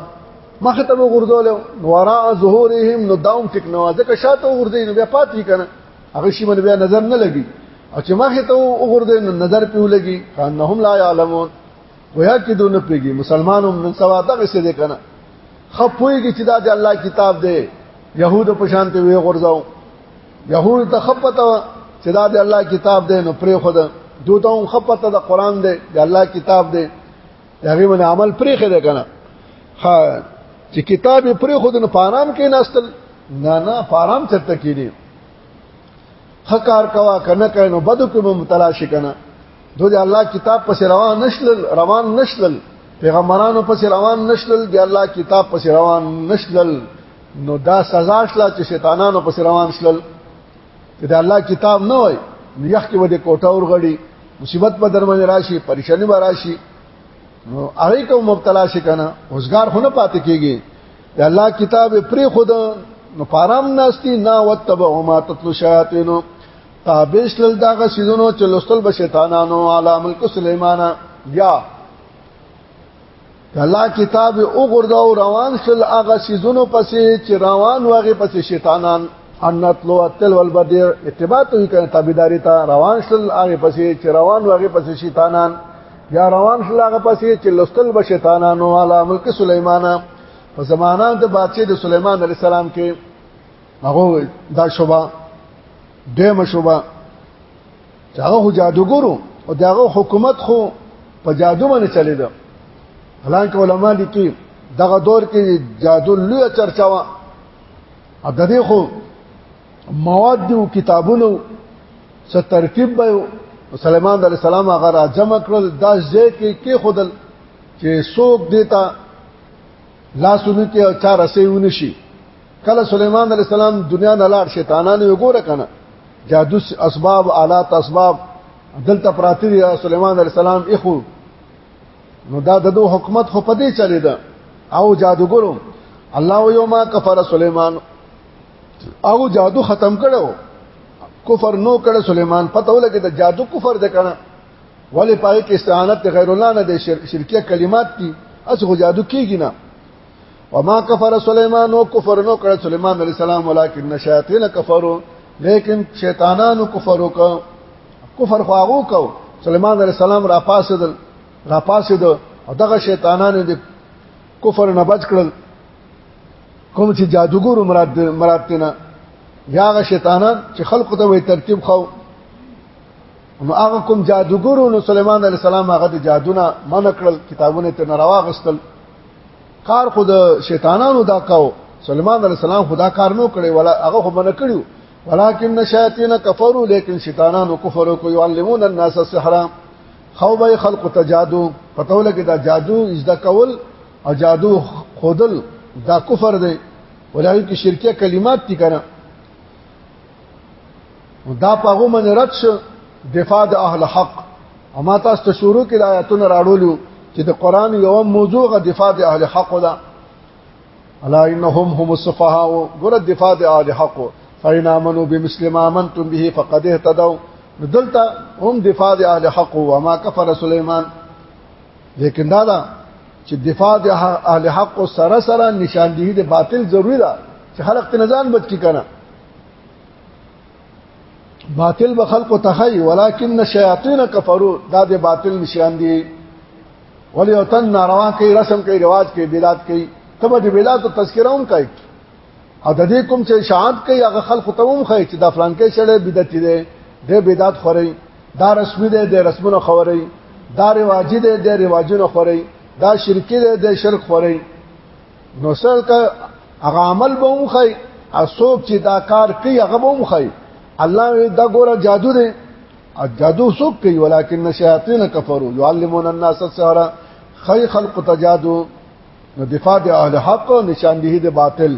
مخه ته غورځول ورا ظهورهم نو داوم ټیک نه وا ځکه شاته غورځي نو بیا پاتې کنه هغه شی من بیا نظر نه لګي او چې مخه ته غورځي نو نظر پیو لګي کانهم لا يعلمون ویا کې دونه پیږي مسلمانانو نن سبا دغه څه دي کنه خپويږي چې دا د الله کتاب دی يهود په شان ته وي غورځاو يهود ته خپته چې دا د الله کتاب دی نو پرې خود دوته هم خپته د قران دی د الله کتاب دی هغه من عمل پرې خده کنه ها چې کتاب پرې خود نه پارام کې ناستل نه نه پارام چرته کې دي خکار کوا کنه کینو بدو کې مبتلا شي کنه دوی الله کتاب پس روان نشل روان نشل پیغمبرانو پس روان نشل دی الله کتاب پس روان نشل نو دا سزا شلا چې شیطانانو پس روان شل چې دا الله کتاب نه وای نو یخ کې ودی کوټه اور غړي مصیبت په درمن راشي پریشانی به راشي نو هغه کوم مبتلا شي کنه روزګار خونه پاتې کیږي د الله کتاب پرې خود نو پارام ناشتي نا وتبع ما تطلو شیاطین تابش لل داغه سيزونو چې لوستل به شیطانانو علی ملک سليمان یا الله کتاب او غرداو روان شل هغه سيزونو پسې چې روان واغې پسې شیطانان انتلو اتل والبديع اتباع ته کنه تابعداري ته روان شل هغه پسې چې روان واغې پسې شیطانان یا روان شو هغه پسې چې لستل به شیطانانو علی ملک سليمان په زمانہ د بادشاہ د سليمان علی السلام کې هغه دا شوبه دیمه شوبه چې هغه جادوګرو او داغه حکومت خو په جادو باندې چلی دا حالانکه علما دي کې دغه دور کې جادو لوی چرچا و د دې خو مواد دی او کتابونو څه ترتیب به سليمان عليه السلام هغه را جمع کړل دا ځکه کې خودل چې څوک دیتا لاسونه کې او چا رسېونه شي کله سليمان عليه السلام دنیا نه لاړ شیطانانو وګوره کنه جادو اسباب آلات اسباب دلته پراتی دی سليمان عليه السلام اخو نو دا د دو حکومت خو پدې چلی دا او جادوګرو الله یوما کفر سليمان او جادو ختم کړو کفر نو کړه سليمان پته ولګي د جادو کفر د کړه ولی پای کې استعانت غیر الله نه د شرکیه کلمات دي اس خو جادو کیږي نه وما كفر سليمان او کفر نو کړه سليمان عليه السلام ولكن الشياطين كفروا لیکن شیطانانو کفر وکړ کفر خو هغه کو سليمان عليه السلام را پاسدل را پاسد او دغه شیطانانو د کفر نه بچ کړل کوم چې جادوګر مراد مراد نه یاغه شیطانان چې خلق ته وي ترتیب خو نو هغه کوم جادوګر نو سليمان عليه السلام هغه د جادونه من کړل کتابونه ته ناروا غستل کار خود شیطانانو دا کاو سليمان عليه السلام خدا کار نو کړي ولا هغه خو من کړیو ولكن الشياطين كفروا لكن شیطانانو کفر کو يعلمون الناس السحر خو به خلق تجادو پتو لګی دا جادو اجدا کول او جادو خودل دا کفر دی ولای کی شرکیه کلمات دي کنه دا پاغو من رد شو دفاع د اهل حق اما تاسو ته شروع کې د آیاتونو راړولیو چې د قران یو موضوع غ دفاع د اهل حق ده الا انهم هم السفهاء ګور دفاع د اهل حق فإن آمنوا بمثل ما آمنتم به فقد اهتدوا دلته هم دفاع د اهل حق او ما كفر سليمان لیکن دا دا چې دفاع د اهل حق او سره سره نشاندهی د باطل ضروری ده چې خلق ته نزان بچ کی کنه باطل به خلق تخی ولکن الشیاطین کفروا دا د باطل نشان دی ولی او تن ناروا کوي رسم کوي رواج کوي بلاد کوي تب د بلاد او تذکرہ هم کوي او د دې کوم چې شاعت کوي هغه خلق ته هم خی چې د فلان کې شړې بدعت دی د بدعت خوري دا رسمي دی د رسمونو خوري دا رواجی دی د رواجونو خوري دا شرکی دی د شرک خوري نو سر ته هغه عمل به هم خي اسوک چې دا کار کوي هغه به هم خي الله دا ګوره جادو دی جادو سوک کوي ولکن الشیاطین کفروا يعلمون الناس السحر خی خلق تجادو نو دفاع د اهل حق نشاندهی د باطل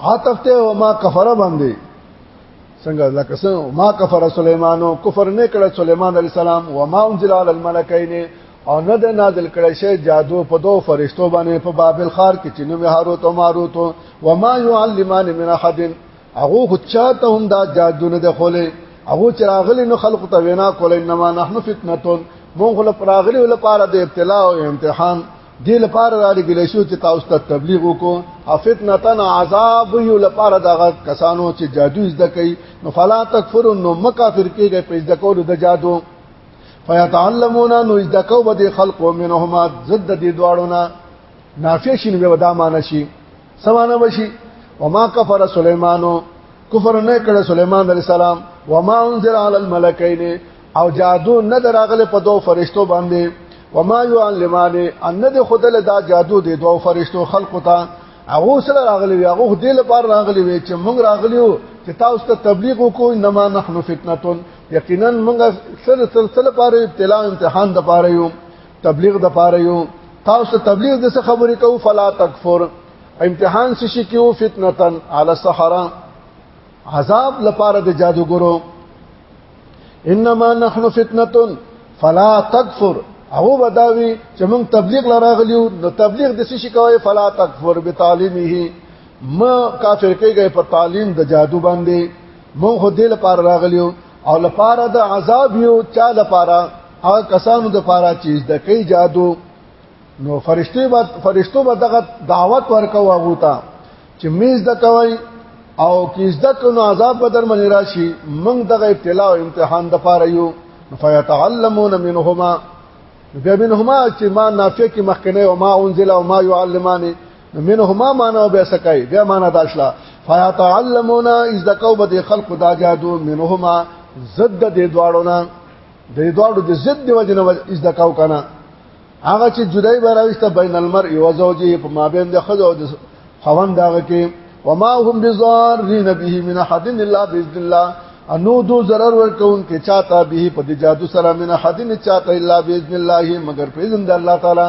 عاطف ته او ما کفر باندې څنګه لکه څنګه ما کفر سليمانو کفر نه کړ سليمان عليه السلام و ما انزل على الملكين او نه د نازل کړی شی جادو په دوه فرشتو باندې په بابل خار کې چې نو هاروت او ماروت و ما يعلمان من احد هغه خو چاته هم دا جادو نه د خولې هغه چې راغلی نو خلق ته وینا کول انما نحنو فتنه مونږ له پراغلی لپاره د ابتلا او امتحان دې لپاره را لګل شو چې تاسو ته تبلیغ وکړو او فتنه عذاب یو لپاره دغه کسانو چې جادو زده کوي نو فلا تکفر نو مکافر کېږي په زده کولو د جادو فیتعلمون نو زده کو به خلق منهما ضد دې دواړو نه نافع شین به ودا مان شي سمانه بشي وما کفر سليمانو کفر نه کړ سليمان عليه السلام وما انزل على الملكين او جادو نه دراغله په دوه فرشتو باندې وما يعلمان ان د خدل دا جادو دي دوه فرشتو خلق ته هغه سره راغلی وي هغه دې لپاره راغلی وي چې موږ راغلیو چې تاسو ته تبلیغ وکړو انما نحنو فتنه یقینا موږ سره سره لپاره ابتلا امتحان د پاره یو تبلیغ د پاره یو تاسو تبلیغ د څه خبرې کوو فلا تکفر امتحان شي کیو فتنتن علی الصحراء عذاب لپاره د جادوګرو انما نحن فتنتن فلا تکفر او بداوی چې موږ تبلیغ لراغلیو نو تبلیغ د څه شي کوي فلا تکفر بتعلیمه ما کافر کېږي په تعلیم د جادو باندې موږ دې لپاره راغلیو او لپاره د عذاب یو چا لپاره هغه کسانو د پاره چې د کوي جادو نو فرشته به فرشتو به دغه دعوت ورکو هغه ته چې میز د کوي او کې زده کونو عذاب به در منی راشي موږ دغه ابتلا او امتحان د پاره یو فیتعلمون منهما بیا منهما چې ما نافع کې مخکنه او ما انزل او ما يعلمانه منهما معنا به سکای بیا معنا داشلا فیتعلمون از د کو به خلق دا جادو منهما زد د دواړو نه د دوړو د ضد دی وجنه از د کاو کنه هغه چې جدای براويسته بین المرء و زوجه په مابین د خځو او د خوند داغه کې وما هم بضارین به من احد الا باذن الله انو دو zarar ورکون کې چاته به په جادو سره من احد چاته الا باذن الله مگر په اذن د الله تعالی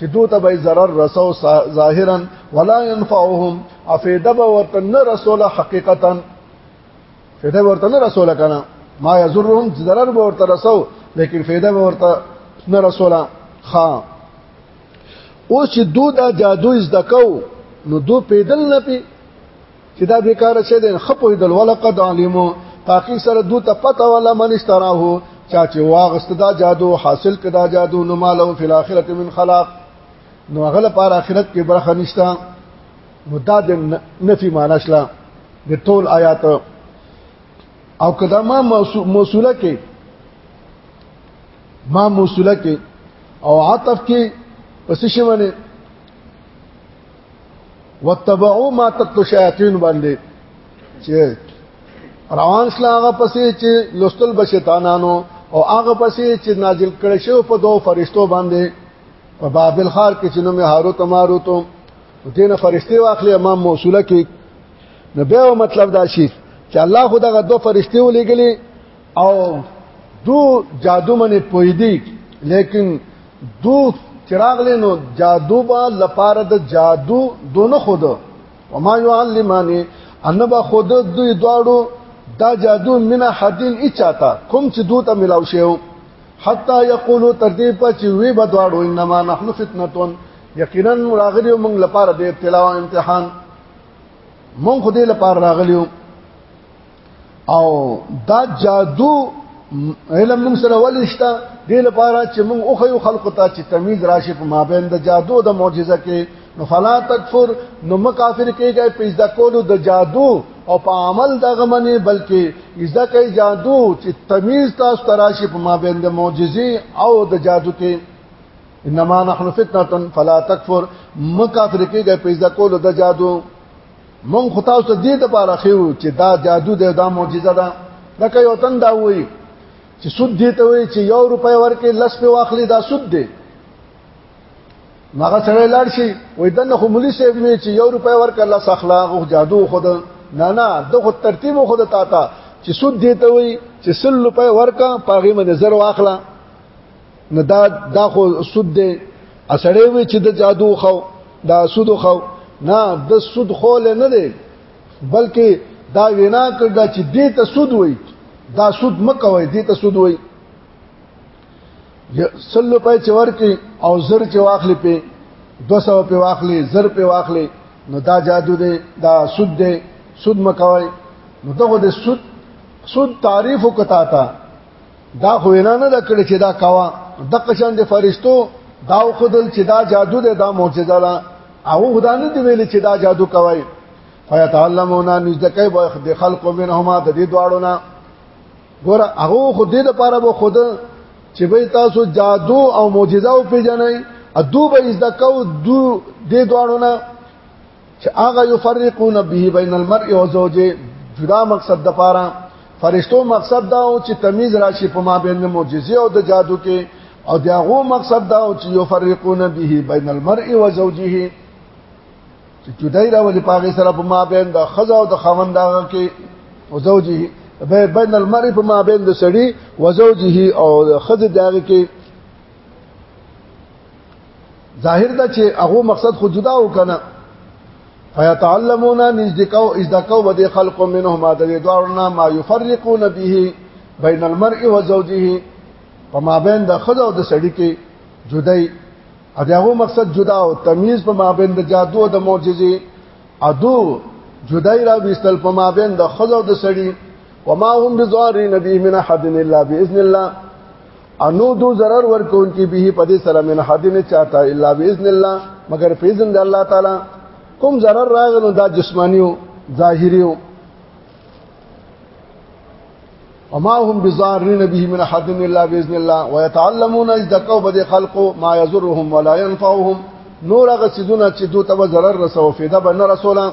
چې دوی ته به ضرر رسو ظاهرا ولا ينفعهم افیده به ورته نه رسول حقیقتا فیده ورته نه رسول کنه ما یضرهم ضرر به ورته رسو لیکن فیده به ورته نه رسول خا اوس چې دوی دا جادو زده کو نو دوی پیدل نه پی چې دا بیکاره شه دین خپوی دل ولقد علمو تاکي سره دوی ته پته ولا من اشتراه چا چې واغست دا جادو حاصل کدا جادو نو مالو فی الاخرته من خلاق نو هغه پر اخرت کې برخه نشتا نو دا د نفي معنی شلا د ټول آیات او کدا ما موصوله کې ما موصوله کې او عطف کې پس شي باندې وتبعوا ما تتلو شیاطین باندې چې روان شلاغه پسې چې لستل بشیطانانو او هغه پسې چې نازل کړي شو په دوه فرشتو باندې په بابل خار کې چې نوم هاروت ماروت دینه فرشتي واخلې امام موصوله کې نو به مطلب دا شي چې الله خدا غو دوه فرشتي ولېګلې او دو جادو منې پوي دي لیکن دو چراغلی نو جادو با لپاره د جادو دونه خود وما يعلماني انبا خود دوی دواړو دا جادو من حدین اچاتا کوم چې دوی ته ملاو شیو حتا یقولو تر دې په چې وی به دواړو انما نحن فتنتون یقینا راغلیو موږ لپاره د ابتلا او امتحان مونږ خو دې لپاره راغلیو او دا جادو علم موږ سره ولښته د لپاره چې موږ او خو خلق ته چې تمیز راشي په مابین د جادو د معجزه کې نو فلا تکفر نو مکافر کېږي په ځد کولو د جادو او په عمل د غمنه بلکې ځد کوي جادو چې تمیز تاسو تراشي په مابین د معجزې او د جادو کې انما نحن فتنه فلا تکفر مکافر کېږي په ځد کولو د جادو مونږ خو تاسو ته دې لپاره خو چې دا جادو دی دا معجزه ده لکه یو تن دا وایي چې سود دی ته وایي چې یو روپۍ ورکې لس په واخلي دا سود دی ماغه سره لاړ شي وای دنه خو مولي صاحب وی چې یو روپۍ ورکړه لس اخلاق او جادو خود نه نه دغه ترتیب خود تا ته چې سود دی ته وایي چې سل روپۍ ورکا پاغي منظر واخلا نو دا دا خو سود دی اسړې وی چې د جادو خو دا سود خو نه د سود خو نه دی بلکې دا وینا کړه چې دې ته سود وای دا سود مکوي دې ته سود وای سلو په چور کې او زر چې واخلې په 200 په واخلې زر په واخلې نو دا جادو دی دا سود دی سود مکوي نو دغه د سود سود تعریف وکتا تا دا خو نه نه کړی چې دا کوا د قشان د فرشتو دا خودل چې دا جادو ده دا معجزه ده او خدا نه دی ویل چې دا جادو کوي فیتعلمون نزدکای به د خلق منهما د دې دواړو نه ګور هغه خو دې د پاره به خود چې به تاسو جادو او معجزه او پیژنئ ادو به زده کو دو دې دواړو نه چې هغه یفرقون به بین المرء و زوجه جدا مقصد د پاره فرشتو مقصد دا او چې تمیز راشي په ما بین معجزې او د جادو کې او داغو مقصد دا او چې یفرقون به بین المرء و زوجه چې جدای راولي پاګې سره په ما بین د خزا او د خوند دغه کې او زوجه بین المرء په ما بین د سړي و زوجه او خزه دغه کې ظاهر دا چې هغه مقصد خو جدا وکنه فیتعلمون نزدکو ازدکو بده خلق منهم ما د دوارنا ما یفرقون به بین المرء و زوجه په مابین د خدای او د سړی کې جدای ا دغه مقصد جدا او تمیز په مابین د جادو او د معجزې ادو جدای را وستل په مابین د خدای او د سړی وما هم بضارین به من احد الا باذن الله انو دو ضرر ورکون کی به په دې سره من حد نه چاته الا باذن الله مگر په اذن د الله تعالی کوم ضرر راغلو دا جسمانیو ظاهریو وما هم بضارين به من حد الا باذن الله ويتعلمون اذ ذكوا بده خلقوا ما يضرهم ولا ينفعهم نور غسدونه چې دوی ته ضرر رسو فیدا بنه رسوله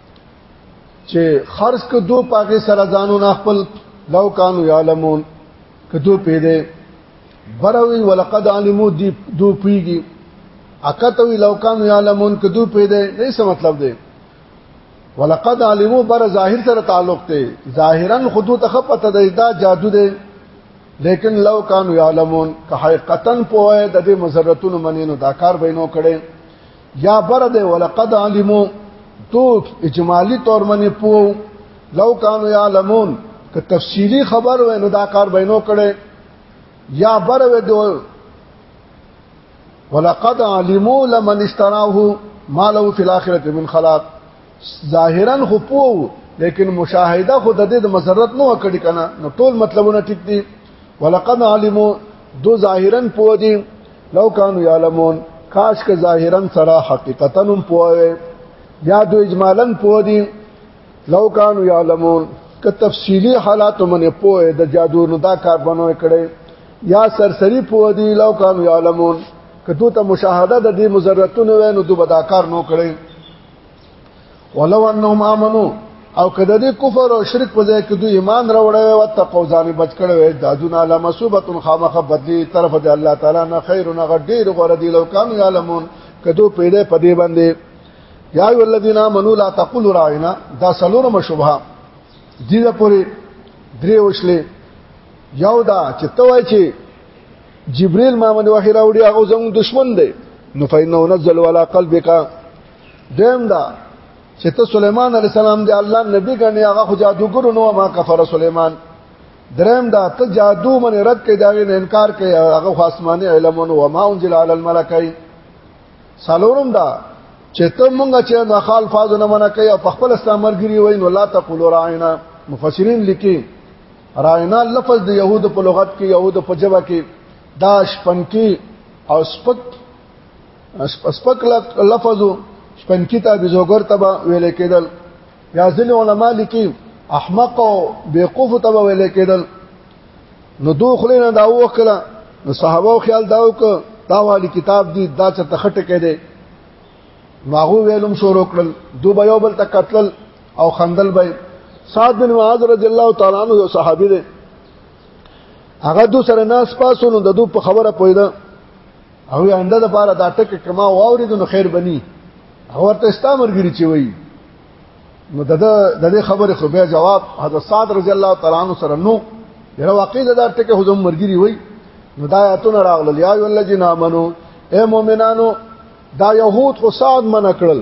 چې خرج کو دو پاګه سره ځانو نه خپل لو کانو یعلمون کدو پیده بروي ولقد علمو دی دو پیږي اکتوی لو کانو یعلمون کدو پیده نه څه مطلب دی ولقد علمو بر ظاهر سره تعلق دی ظاهرا خودو تخپت د دا جادو دی لیکن لو کانو یعلمون که حقیقتا پوهه د دې مزرتونو منینو دا کار بینو کړي یا بر دی ولقد علمو تو اجمالی طور منی پو لو کانو یعلمون که تفصیلی خبر وې نو دا کار بینو کړي یا بر وې دو ولقد علمو لمن استراه ما له فی الاخره من خلاق ظاهرا خو پوه لیکن مشاهده خو د دې د مسرت نه وکړي کنه نو ټول مطلبونه ټیک دي ولقد علمو دو ظاهرا پوه دي لو كانوا يعلمون کاش که ظاهرا سره حقیقتا هم پوه یا دو اجمالا پوه دي لو كانوا يعلمون که تفصیلی حالات منه پوه د جادو نو دا کار بنو کړي یا سرسری پوه دي لو كانوا يعلمون که دوی ته مشاهده د دې مزرتونو وینو دوی بداکار نو کړي ولو انهم امنو او کده دې کفر او شرک په ځای کې دوی ایمان راوړی او تقوا ځان بچ کړی دادونه لا مصوبه خامخه بدلی طرف د الله تعالی نه خیر نه غډیر غره دی لو کانو یعلمون کدو پیدا پدې باندې یا ای الذین آمنو لا تقولوا راعنا دا سلور مشوبه دې پوری درې وشلې یو دا چې توای چې جبريل ما باندې وحي راوړي هغه زموږ دشمن دی نو فإنه نزل على قلبك دیم دا چې ته سليمان عليه السلام دی الله نبی کنه هغه خو جادوګر نو ما کفر سليمان دریم دا ته جادو من رد کوي دا نه انکار کوي هغه خو آسماني علم او ما انزل على الملائکه سالورم دا چې ته مونږه چې ما خال فاز نه منکه او خپل استعمال ګری وای نو لا تقولوا راعنا مفسرین لیکي راینا لفظ د يهود په لغت کې يهود په جبه کې دا شپنکی او سپک سپک لفظ شپنکی ته بزوګر تبا ویل کېدل یا ځین علما لیکي احمق او بیوقوف تبا ویل کېدل نو دوه خلینو دا وکړه نو صحابه خیال دا وک دا والی کتاب دی دا چې تخټه کې دی نو هغه ویلم شروع کړل دوی یو بل ته قتل او خندل به سعد بن معاذ رضی الله تعالی عنہ یو صحابي دی هغه دو سره ناس پاسونو د دو په خبره پویدا او انده د پاره دا ټک کما واورید نو خیر بنی هغه ته استامرګری چی وای نو د د خبره خو به جواب حضرت سعد رضی الله تعالی عنہ سره نو یره واقع دا ټک خو زم مرګری وای نو دا آیتونه راغلل یا ولذین امنو اے مؤمنانو دا يهود خو سعد من کړل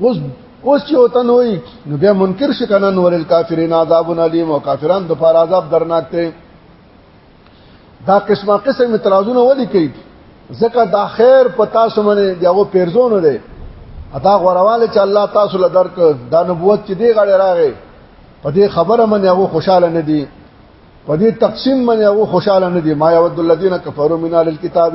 اوس اوس چې وته نوې نو بیا منکر شي کنه نور الکافرین عذاب الیم او کافران د فار عذاب درناک ته دا قسمه قسم اعتراضونه ولي کوي ځکه دا خیر په تاسو باندې دیغه پیرزونه دی ادا غورواله چې الله تاسو له درک دا نبوت چې دی غړې راغې په دې خبره باندې هغه خوشاله نه دي په دې تقسیم باندې هغه خوشاله نه دي ما یود الذین کفروا من الکتاب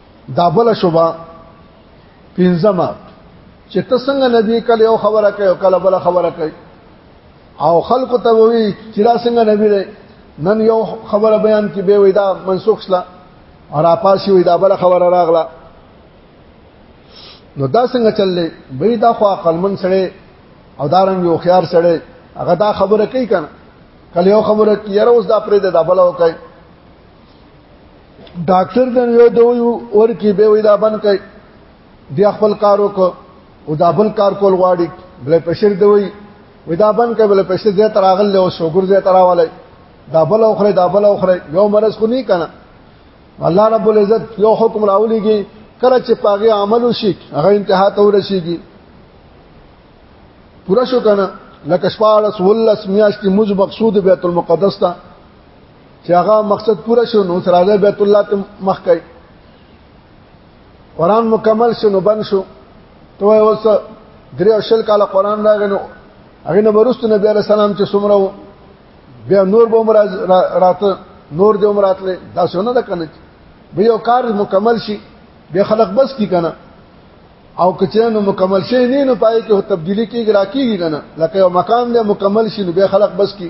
دا بل شوبه پنځمه چې ته څنګه نبی کله یو خبره کوي او کله بل خبره کوي او خلکو ته وی چې دا څنګه نبی دی نن یو خبره بیان کې به وی دا منسوخ شله او را پاسې وی دا بل خبره راغله نو دا څنګه چللې به دا خو عقلمن سره او دارنګ یو خيار سره هغه دا خبره کوي کنه کله یو خبره کیره اوس دا پرې ده دا بل وکړي ډاکټر د یو دوی ورکی به وی دا بن کوي دی خپل کارو کو او دا بل کار کول غواړي بل پرشر دوی وی دا بن کوي بل پرشر زه تراغل له شوګر زه تراواله دا بل اوخره دا بل اوخره یو مرز خو نه کنه الله رب العزت یو حکم راولېږي کله چې پاغه عمل وشي هغه انتها ته ورسیږي پورا شو کنه لکه شپاړس ولس میاشتې موږ مقصود بیت المقدس ته چې هغه مقصد پوره شو نو سراجه بیت الله ته مخ کوي قران مکمل شو نو بن شو ته اوس درې او شل کاله قران راغی نو هغه نه ورستو نبی عليه السلام چې څومره بیا نور به عمر راته نور دې عمر راتله دا څونه ده کنه به یو کار مکمل شي به خلق بس کی کنه او کچره نو مکمل شي نه نو پای کې تبدیلی کیږي راکیږي کنه لکه یو مقام دې مکمل شي نو به خلق بس کی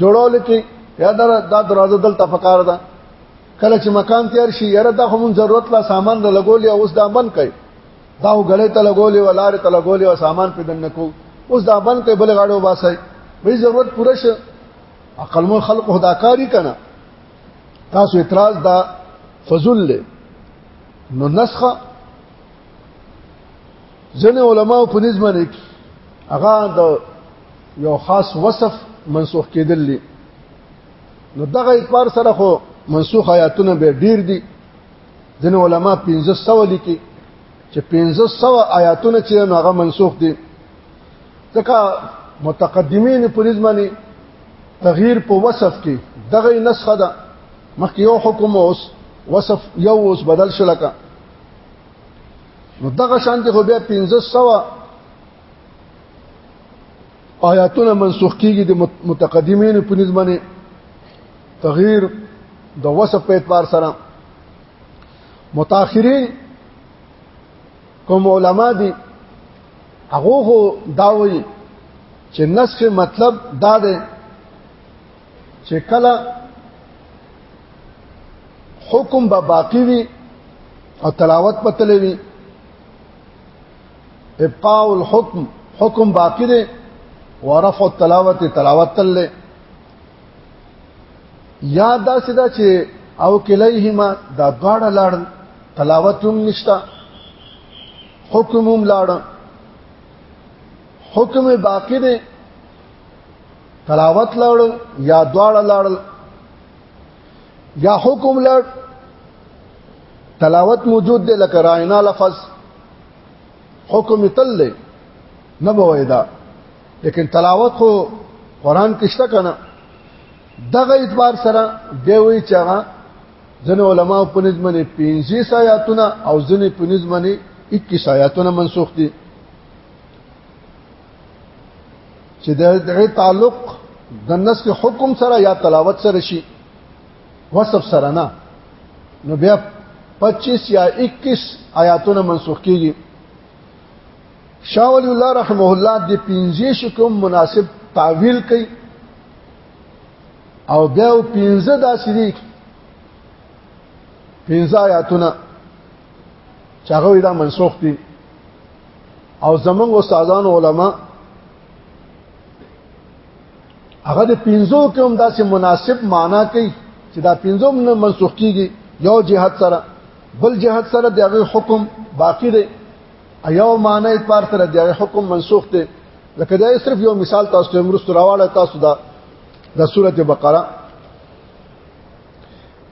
جوړول کې یا دا د دروازه دلته فقار ده کله چې مکان تیار شي یره دا هم ضرورت لا سامان د لګولې اوس دا من کوي دا غلې ته لګولې ولار ته لګولې او سامان په دن کو اوس دا بند ته بل غاړو باسي به ضرورت پوره شه عقل مو خلق هداکاری کنه تاسو اعتراض دا فضل له نو نسخه ځنه علماو په نسبت هغه د یو خاص وصف منسوخ کېدل دي نو دغه اعتبار سره خو منسوخ آیاتونه به ډیر دي ځین علما 1500 لیکي چې 1500 آیاتونه چې هغه منسوخ دي ځکه متقدمین په نسبت تغییر په وصف کې دغه نسخه ده مخکې یو حکم اوس وصف یو اوس بدل شلکه نو دغه شانتي خو بیا 1500 آیاتونه منسوخ کیږي د متقدمینو په نسبت باندې تغییر د وصف په اعتبار سره متأخرین کوم علما دي هغه هو داوي چې نسخ مطلب دا دی چې کله حکم به باقی وي او تلاوت پتلې وي ابقاء الحكم حکم باقی دی ورفع التلاوت تلاوت تل یا دا سدا چې او کلیهما دا دواړه لاړ تلاوت هم نشتا حکم هم لاړ حکم باقی دی تلاوت لاړ یا دواړه لاړ یا حکم لړ تلاوت موجود دی لکه راینا لفظ حکم تل دی نه بوي دا لیکن تلاوت خو قران کې شته کنه دغه اعتبار سره دی وی چې هغه ځنه علما په نظمنه 15 آیاتونه او ځنه په نظمنه 21 آیاتونه منسوخ دي چې دغه تعلق د نس حکم سره یا تلاوت سره شي وصف سره نه نو بیا 25 یا 21 آیاتونه منسوخ کیږي شاه ولی الله رحمه الله د 15 کوم مناسب تعویل کوي او بیا 15 داسې دي 15 آیاتونه چې هغه دا منسوخ دي او زمونږ استادان علما هغه د پنځو کې هم داسې مناسب معنا کوي چې دا پنځو نه منسوخ کیږي یو جهاد سره بل جهاد سره دغه حکم باقی دی ایو معنی اعتبار سره دغه حکم منسوخ دی لکه دا صرف یو مثال تاسو ته مرستو راواله تاسو دا د سوره بقره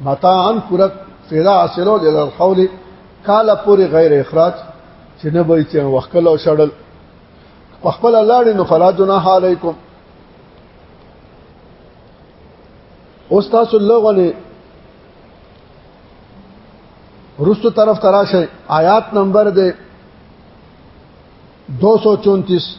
متاعن پورا فیدا اصلو د الحول کاله پوری غیر اخراج چې نه به چې وکړل او شړل په خپل لاړې نو فلا جناح علیکم اوس تاسو لغونه رستو طرف تراشه آیات نمبر دی 234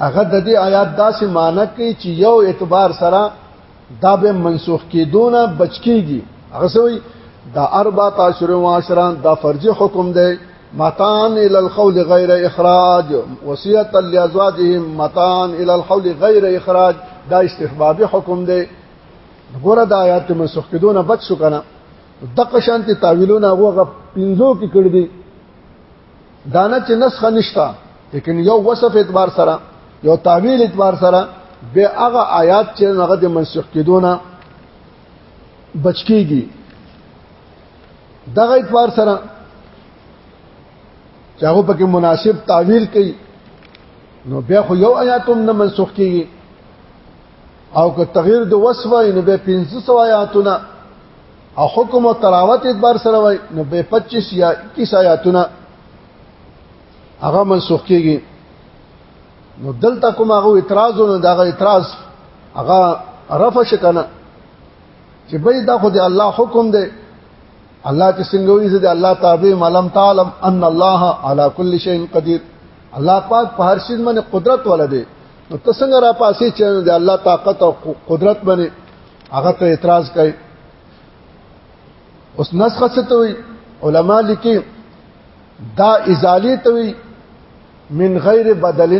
هغه د دې آیات داسې معنی کوي چې یو اعتبار سره دا به منسوخ کیدونه بچکیږي هغه سوی دا اربع تاشر و عشران دا فرض حکم دی متان ال الخول غیر اخراج وصیت لازواجهم متان ال الخول غیر اخراج دا استحبابي حکم دی ګوره دا آیات منسوخ کیدونه بچ شو کنه دغه شانتي تعویلونه هغه پنځو کې کړی دي دانه چې نسخه نشتا لیکن یو وصف اعتبار سره یو تعویل اعتبار سره به هغه آیات چې هغه د منسوخ کېدونه بچکیږي دغه اعتبار سره چې هغه پکې مناسب تعویل کوي نو بیا خو یو آیات هم نه منسوخ کیږي او که تغییر د وصف وي نو بیا 500 آیاتونه او حکم او تلاوت اعتبار سره وای نو به 25 یا 21 آیاتونه هغه منسوخ کیږي نو دلته کوم هغه اعتراض نه دا اعتراض هغه رفع شکنه چې به دا خو د الله حکم دی الله چې څنګه وی چې الله تعالی معلم تعلم ان الله على كل شيء قدير الله پاک په هر شي باندې قدرت ولده نو ته څنګه را پاسې چې د الله طاقت او قدرت باندې هغه ته اعتراض کوي اوس نسخه څه ته وي علما لیکي دا ازالی ته وي من غیر بدل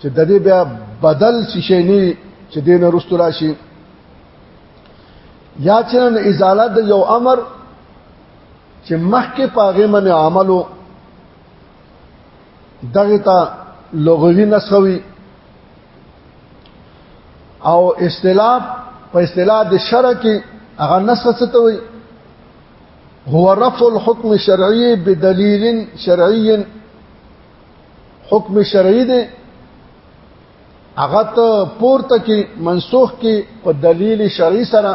چې د دې بیا بدل شي نه چې دین رستو راشي یا چې ازاله د یو امر چې مخکې پاغه من عملو دغه ته لغوي نسخوي او اصطلاح په اصطلاح د شرع کې هغه نسخه څه ته وي هو رفع الحكم الشرعي بدليل شرعي حکم شرعي دی هغه ته پورته کې منسوخ کې په دلیل شرعي سره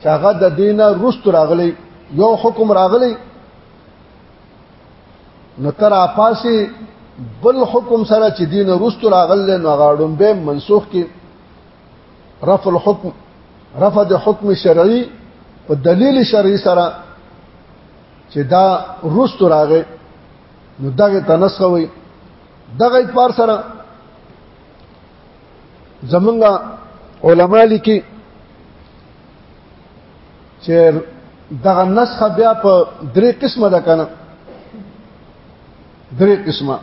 چې هغه د دینه رست راغلی یو حکم راغلی نو تر افاسی بل حکم سره چې دین رستو راغل نو غاړم به منسوخ کی رفع الحكم رفع د حکم شرعي په دلیل شرعي سره چې دا رستو راغې نو دغه تنسخوي دغه اعتبار سره زمونږ علما لیکي چې دغه نسخه بیا په درې قسمه ده کنه درې قسمه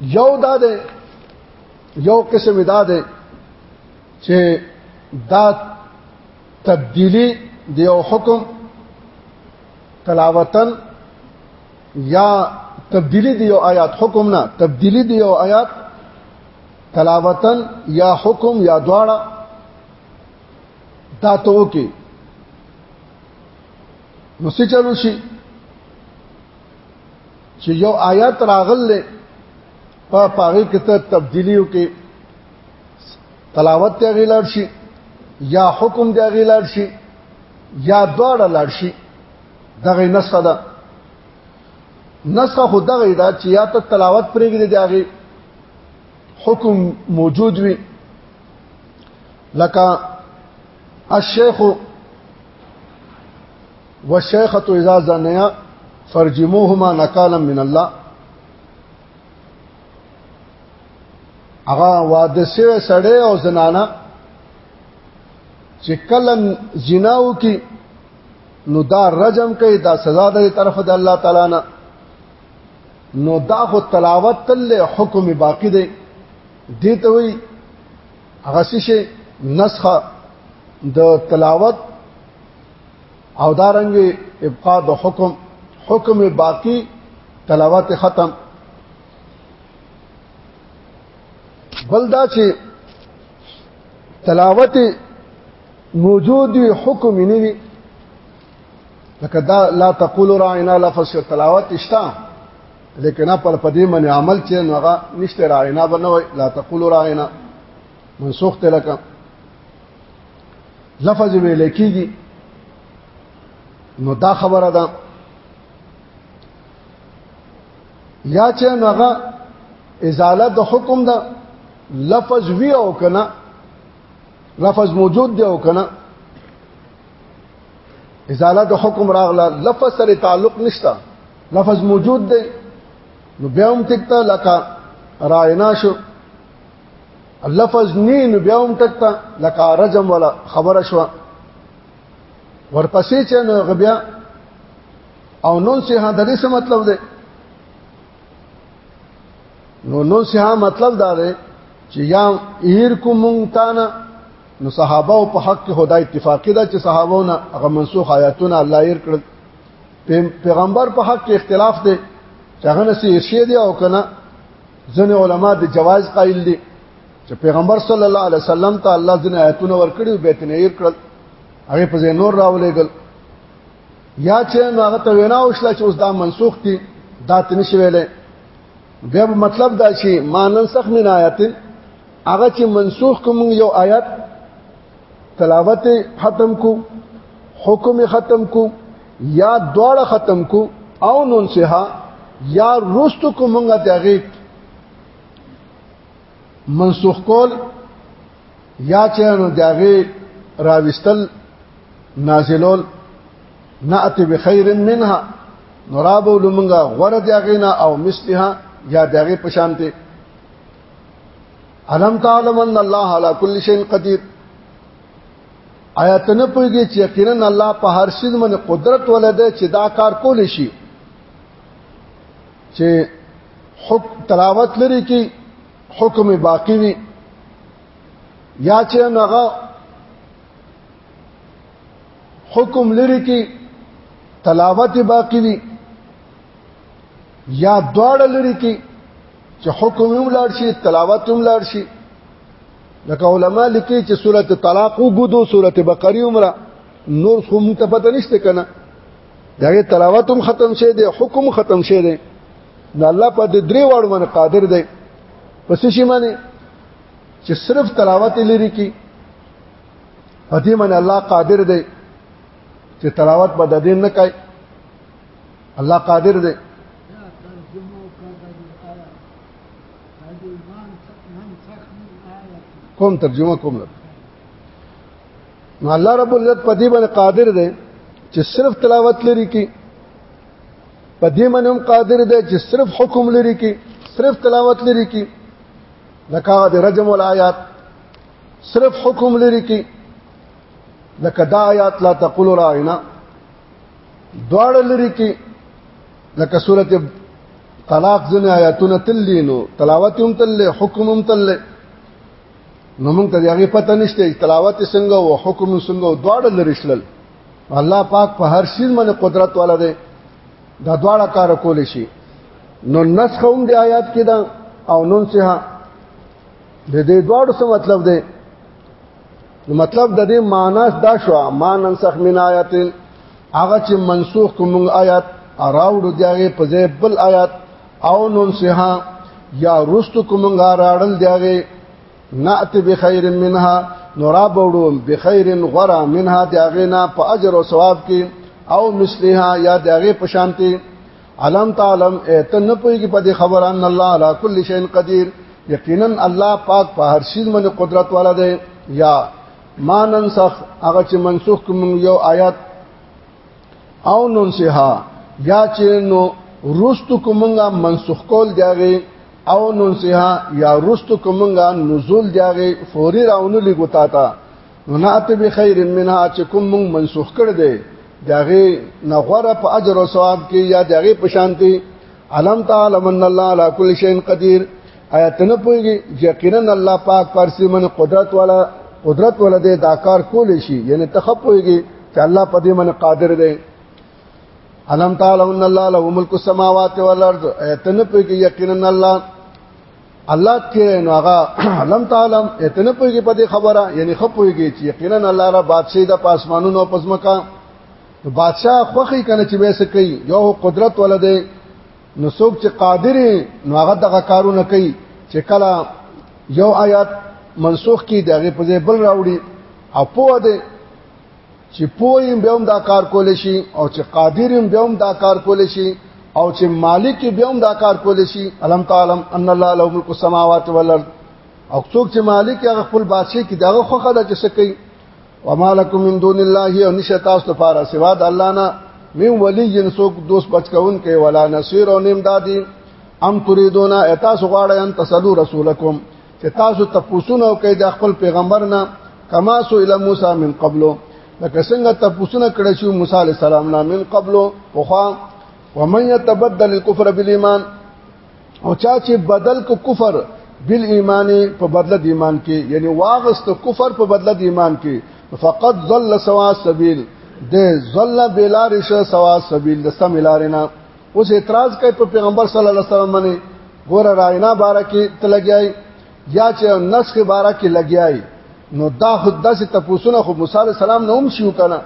یو دا ده یو قسم دا ده چې دا تبدیلی د یو حکم تلاوتن یا تبدیلی د یو آیات حکم نه تبدیلی د یو آیات تلاوتن یا حکم یا دواړه دا ته وکي نو څه چلو شي چې یو آیات راغله په پاره کې ته تبدیلی وکي تلاوت ته غیلار شي یا حکم ته غیلار شي یا دواړه لار شي دغه نسخه ده نسخه خو دغه ده چې یا ته تلاوت پرېږدي دغه حکم موجود وي لکه الشیخ والشیخه اذا زنیا فرجموهما نکالا من الله هغه واده سره سړی او زنانه چې کلن جناو کې نو دا رجم کوي دا سزا ده طرف د الله تعالی نه نو دا خو تلاوت تل حکم باقی دی دي ته وی هغه شي نسخه د تلاوت او دارنګ ابقاء د حکم حکم باقی تلاوت ختم بلدا چې تلاوت موجود وي حکم نه وي لکه دا لا تقول راعنا لفظ تلاوت اشتا لیکن پر پدې من عمل چې نو هغه نشته راغینا بنوي لا تقول راغینا منسوخ ته لکه لفظ ویل کیږي نو دا خبره ده یا چې نو هغه ازاله د حکم ده لفظ وی او کنه لفظ موجود دی او کنه ازاله د حکم راغله لفظ سره تعلق نشته لفظ موجود دی نو بیا هم تکته لکه راینا شو لفظ نی نو بیا هم تکته لکه رجم ولا خبره شو ورپسې چې نو غبیا او نون سه د دې څه مطلب دی نو نون سه مطلب دا دی چې یا ایر کوم مونږ تانه نو صحابه او په حق کې خدای اتفاقی ده چې صحابهونه هغه منسوخ آیاتونه الله یې کړل پیغمبر په حق کې اختلاف دی چې هغه نسی شی دی او کنه ځنه علما د جواز قائل دي چې پیغمبر صلی الله علیه وسلم ته الله ځنه آیاتونه ورکړي به تنه یې کړل هغه په ځای نور راولېګل یا چې نو هغه ته وینا وشله چې اوس دا منسوخ دي دا تنه شویلې بیا مطلب دا شي مانن سخ من آیاتن هغه چې منسوخ کوم یو آیات تلاوت ختم کو حکم ختم کو یا دواړه ختم کو او نون سها یا رست کو مونږه دغه منسوخ کول یا چې نو دغه راوستل نازلول نأتی بخیر منها نرابو لمنگا غور دیاغینا او مثلها یا دیاغی پشانتی علم تعلم ان الله على كل شيء قدير آیات نه پوهیږي چې یقینا الله په هر شي باندې قدرت ولده چې دا کار کول شي چې حک تلاوت لري کې حکم باقی وي یا چې هغه حکم لري کې تلاوت باقی وي یا دواړه لري کې چې حکم یې ولاړ شي تلاوت یې ولاړ شي لکه علما لیکي چې سوره طلاق وګدو سوره بقره عمره نور خو مونږ ته پته نشته کنه دغه تلاوت هم ختم شه دي حکم ختم شه دي نو الله په دې درې واړو باندې قادر دی پس شي معنی چې صرف تلاوت لري کی پدې باندې الله قادر دی چې تلاوت بد دین نه کوي الله قادر دی کوم ترجمه کوم لږ نو الله رب العزت په دې باندې قادر دی چې صرف تلاوت لري کې په دې باندې هم قادر دی چې صرف حکم لري کې صرف تلاوت لري کې لکه د رجم الایات صرف حکم لري کې لکه دا آیات لا تقول راعنا دواړه لري کې لکه سورته طلاق ځنه آیاتونه تلینو تلاوت هم تل حکم هم تل نو موږ ته هغه پته نشته تلاوت څنګه او حکم څنګه دواړه لري شلل الله پاک په هر شي باندې قدرت والا دی دا دواړه کار کول شي نو نسخ هم د آیات کې دا او نن سه د دې دواړو څه مطلب دی مطلب د دې معنی دا شو ما ننسخ من آیات هغه چې منسوخ کوم آیات راوړو دیغه په ځای بل آیات او ننسها یا رست کوم راړل دیغه نات بخیر منها نورا بوړو بخیر غرا منها دیغه نه په اجر او ثواب کې او مثلها یا دیغه په شانتي علم تعلم ته نه پويږي په دې خبر ان الله على كل شيء قدير یقینا الله پاک په هر شي باندې قدرت والا دی یا ما ننسخ هغه چې منسوخ کوم یو آیات او ننسها یا چې نو رستو کومنګا منسوخ کول دیږي او ننسها یا رستو کومنګا نزول دیږي فوري راونو لګوتا تا ونات بخیر منها چې کوم مونږ منسوخ کړ دی داغه نغوره په اجر او ثواب کې یا داغه په شانتي علم تعالی من الله علی کل شیء قدیر آیت نه پوهیږي یقینا الله پاک پارسی من قدرت والا قدرت والا دی دا کار کول شي یعنی تخپويږي چې الله په دې من قادر دی علم تعالی ان الله له ملک السماوات والارض ایتن په کې یقینا الله الله کې نو هغه علم تعالی اتنه پويږي په دې خبره یعنی خپويږي چې یقینا الله را بادشاہ د پاسمانونو او پزمکا نو بادشاہ خوخي کنه چې ویسه کوي یو قدرت ولده نو څوک چې قادر نو هغه دغه کارونه کوي چې کله یو آیات منسوخ کی دغه په ځای بل راوړي او په دې چې پویم به هم دا کار کول شي او چې قادر هم به هم دا کار کول شي او چې مالک به هم دا کار کول شي علم تعلم ان الله له ملک السماوات والارض او څوک چې مالک هغه خپل بادشاہ کې دغه خوخه د چې سکی ومالکم من دون الله او نشه تاسو لپاره سوا د الله نه من ولی جن څوک دوست بچکون کې ولا نصير او نیم دادی ام تريدون اتاسو غواړئ ان تسلو رسولکم چې تاسو تپوسونه او کې د خپل پیغمبر نه کما سو اله موسی من قبلو لکه څنګه تپوسونه کړی شو موسی علی السلام نه من قبلو وخا ومن يتبدل الكفر بالایمان او چا چې بدل کو کفر بل ایمان په بدله د ایمان کې یعنی واغست کفر په بدله د ایمان کې فقط ضل سوا سبیل د ضل بلا رشه سوا سبیل د سم لارنه اوس اعتراض کوي په پیغمبر صلی الله علیه وسلم باندې ګوره راینا بارا کې تلګیای یا چې نسخ بارا کې لګیای نو دا خود داسې تپوسونه خو موسی علی السلام نه هم شیو کنه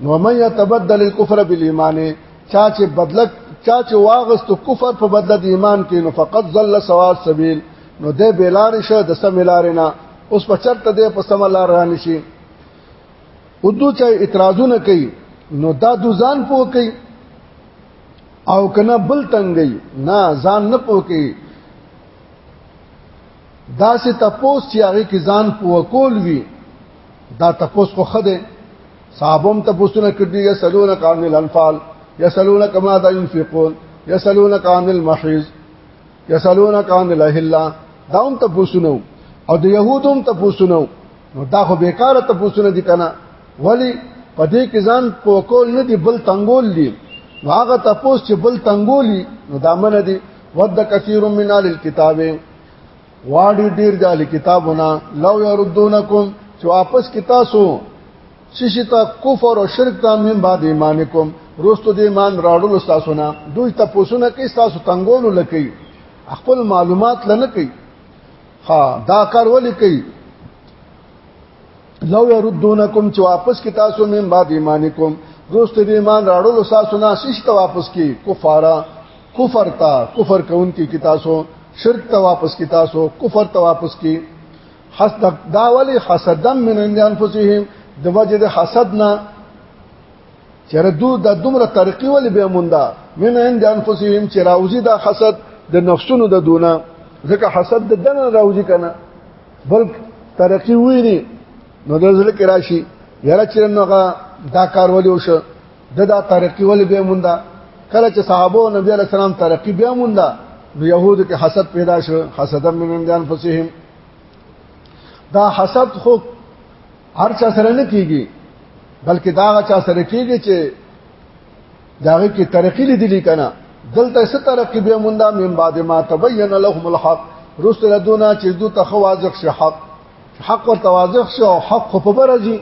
نو مې يتبدل الكفر بالایمان چا چې بدلک چا چې واغست کفر په بدله د ایمان کې نو فقط ضل سواد سبیل نو دې بیلار شه د سم لارې نه اوس په چرته دې په سم لار رانشي او دوی چې اعتراضونه کوي نو دا د ځان پوه کوي او کنه بل تنګي نه ځان نه پوه کوي دا سه تپوس چې هغه کې ځان پوه کول وی دا تپوس خو خده صحابم تپوسونه کړی یا سلون قان الانفال یا سلون کما دا ينفقون یا سلون قان المحیز یا سلون قان الاهلا دا هم تپوسونه او د يهودوم تپوسونه نو دا خو بیکاره ته پوښتنه دي کنه ولی په دې کې ځان پوکول نه دی بل تنګول دی نو هغه تاسو چې بل تنګولی نو دا من دي ود کثیر من الکتاب واډی ډیر جال کتابونه لو يردونکم چې واپس کی تاسو شیشی تا کفر او شرک تا من بعد ایمانکم روستو د ایمان راړلو تاسو نه دوی ته پوسونه کوي تاسو تنګولو لکې خپل معلومات لنه کوي ها دا کار ولې کوي لو يردونکم چې واپس کی تاسو من بعد ایمانکم روست دې ایمان راړو تاسو نه شش ته واپس کی کفاره کفر تا کفر کون کی کی تاسو شرک ته واپس کی تاسو کفر ته واپس کی حسد دا ولی حسدم من عند انفسهم د وجه د حسد نه چیرې دو د دومره طریقې ولې به موندا من عند انفسهم چې راوځي دا حسد د نفسونو د دونه ځکه حسد د دنه راوځي کنه بلک ترقی ویني نو د ځل کې راشي یاره چې نوغه دا کار ولې وشو د دا ترقی ولې به موندا کله چې صحابه او نبی علی سلام ترقی بیا موندا نو يهود کې حسد پیدا شو حسد من عند انفسهم دا حسد خو هر چا سره نه کیږي بلکې دا چا سره کیږي چې داغه کې ترقی لیدلی کنه دلته ست ترقی به موندا من بعد ما تبین لهم الحق رسل دونا چې دو تخواځخ شي حق حق ور تواځخ شي او حق په برځي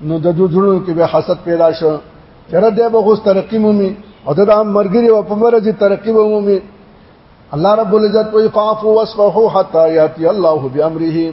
نو د دو جوړو کې به حسد پیدا شو چېرې د به غوس ترقی مومي او د عام مرګري او په برځي ترقی مومي الله رب العزت وی فاعفوا واصفحوا حتى ياتي الله بامره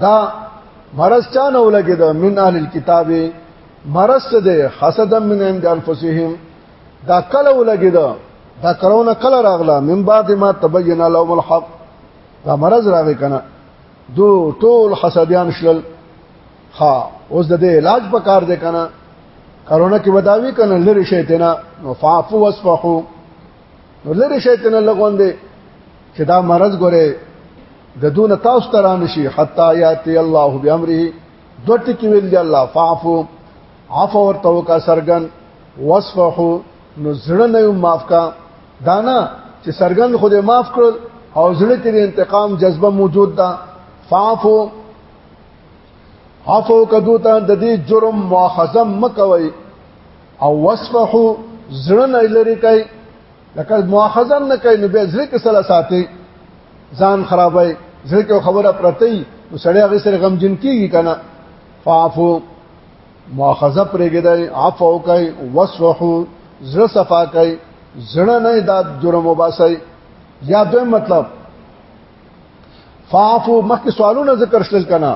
دا مرض چا نه ولګي دا من اهل الكتاب مرض ده حسد من عند انفسهم دا کله ولګي دا دا کرونه کله راغله من بعد ما تبين لهم الحق دا مرض راغی کنه دو ټول حسدیان شلل ها اوس د دې علاج پکار دی کنه کرونه کې وداوی کنه لری شیطان نو فعفو واصفحو نو لری شیطان لغون دی چې دا مرض ګوره د دون تاسو تران شي حتا یاتی الله بامره دوت کې ویل دی الله فعفو عفو ورته وکا سرګن وصفحو نو زړه نه معاف کا دانا چې سرګن خو دې معاف کړ او زړه کې انتقام جذبه موجود ده فعفو عفو کدو ته د دې جرم مؤاخذه مکوي او وصفه زړه نه لري کوي لکه مؤاخذه نه کوي نو به زړه کې سلا ساتي ځان خرابای زړه کې خبره پرتې نو سړی هغه سره غم جن کیږي کنه فعفو مؤاخذه پرېګدای عفو کوي وصفه زړه صفا کوي زړه نه دا جرم وباسي یا دوی مطلب فاعفو مخکې سوالونه ذکر شل کنا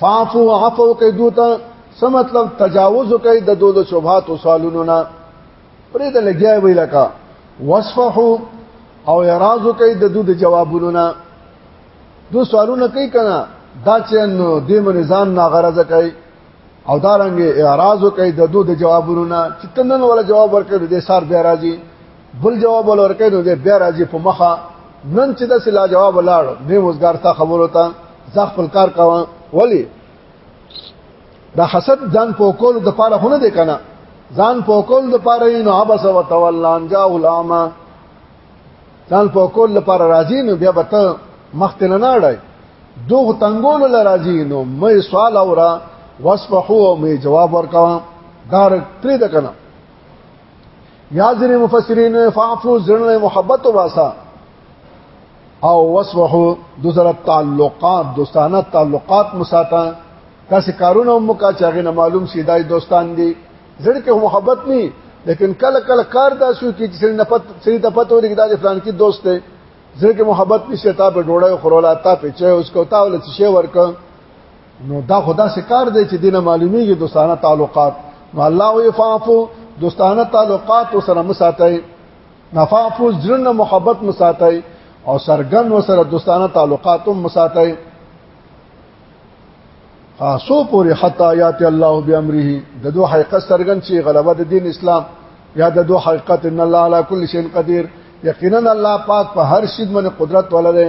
فاعفو عفو کوي دوته څه مطلب تجاوز کوي د دوه شوبات او سوالونو نه پرې د لګیا وی لکه وصفحو او اعراض کوي د دوه جوابونو نه دو سوالونه کوي کنا دا چې نو د منځان ناغرض کوي او دا رنګ اعراض کوي د دوه جوابونو نه چې تنن ولا جواب ورکړي د سار بیا راځي بل جواب ولورکې نو دې بیا راځي په مخه نن چې د سلا جواب لاړ نه وزګار تا خبرو ته ځخ خپل کار کاوه ولی دا حسد ځان په کول د پاره هونه دی کنه ځان په کول د پاره نو عبس وتولان جاء العامه ځان په کول لپاره راځي نو بیا به ته مخ ته نه اړای دوه تنګول ل راځي نو مې سوال اورا واسفحو مې جواب ورکوم دار پرې د کنه یا ځینې مفسرین فعفو زړه محبت واسه او وسوحو دوسره تعلقات دوستانه تعلقات مساته کاسې کارونه هم کا چاغې نه معلوم سیدای دوستان دي زړه کې محبت نه لیکن کله کله کار داسو کې چې سړي نفت سړي ته پته ولګي دا فلان کې دوست دی زړه کې محبت نشته تا په ډوړې خورولا تا په چې اوس کو تا ول څه شی ورک نو دا خدا سکار دی چې دینه معلومیږي دوستانه تعلقات نو الله وی فعفو دوستانه تعلقات سره مساتای نفعفو ځنه محبت مساتای او سرګن وسره دوستانه تعلقات مساتای خاصو پوری حتا یات الله بامره د دوه حقیقت سرګن چې غلبه د دین اسلام یا د دوه حقیقت ان الله علی کل شیء قدیر یقینا الله پاک په هر شی باندې قدرت ولري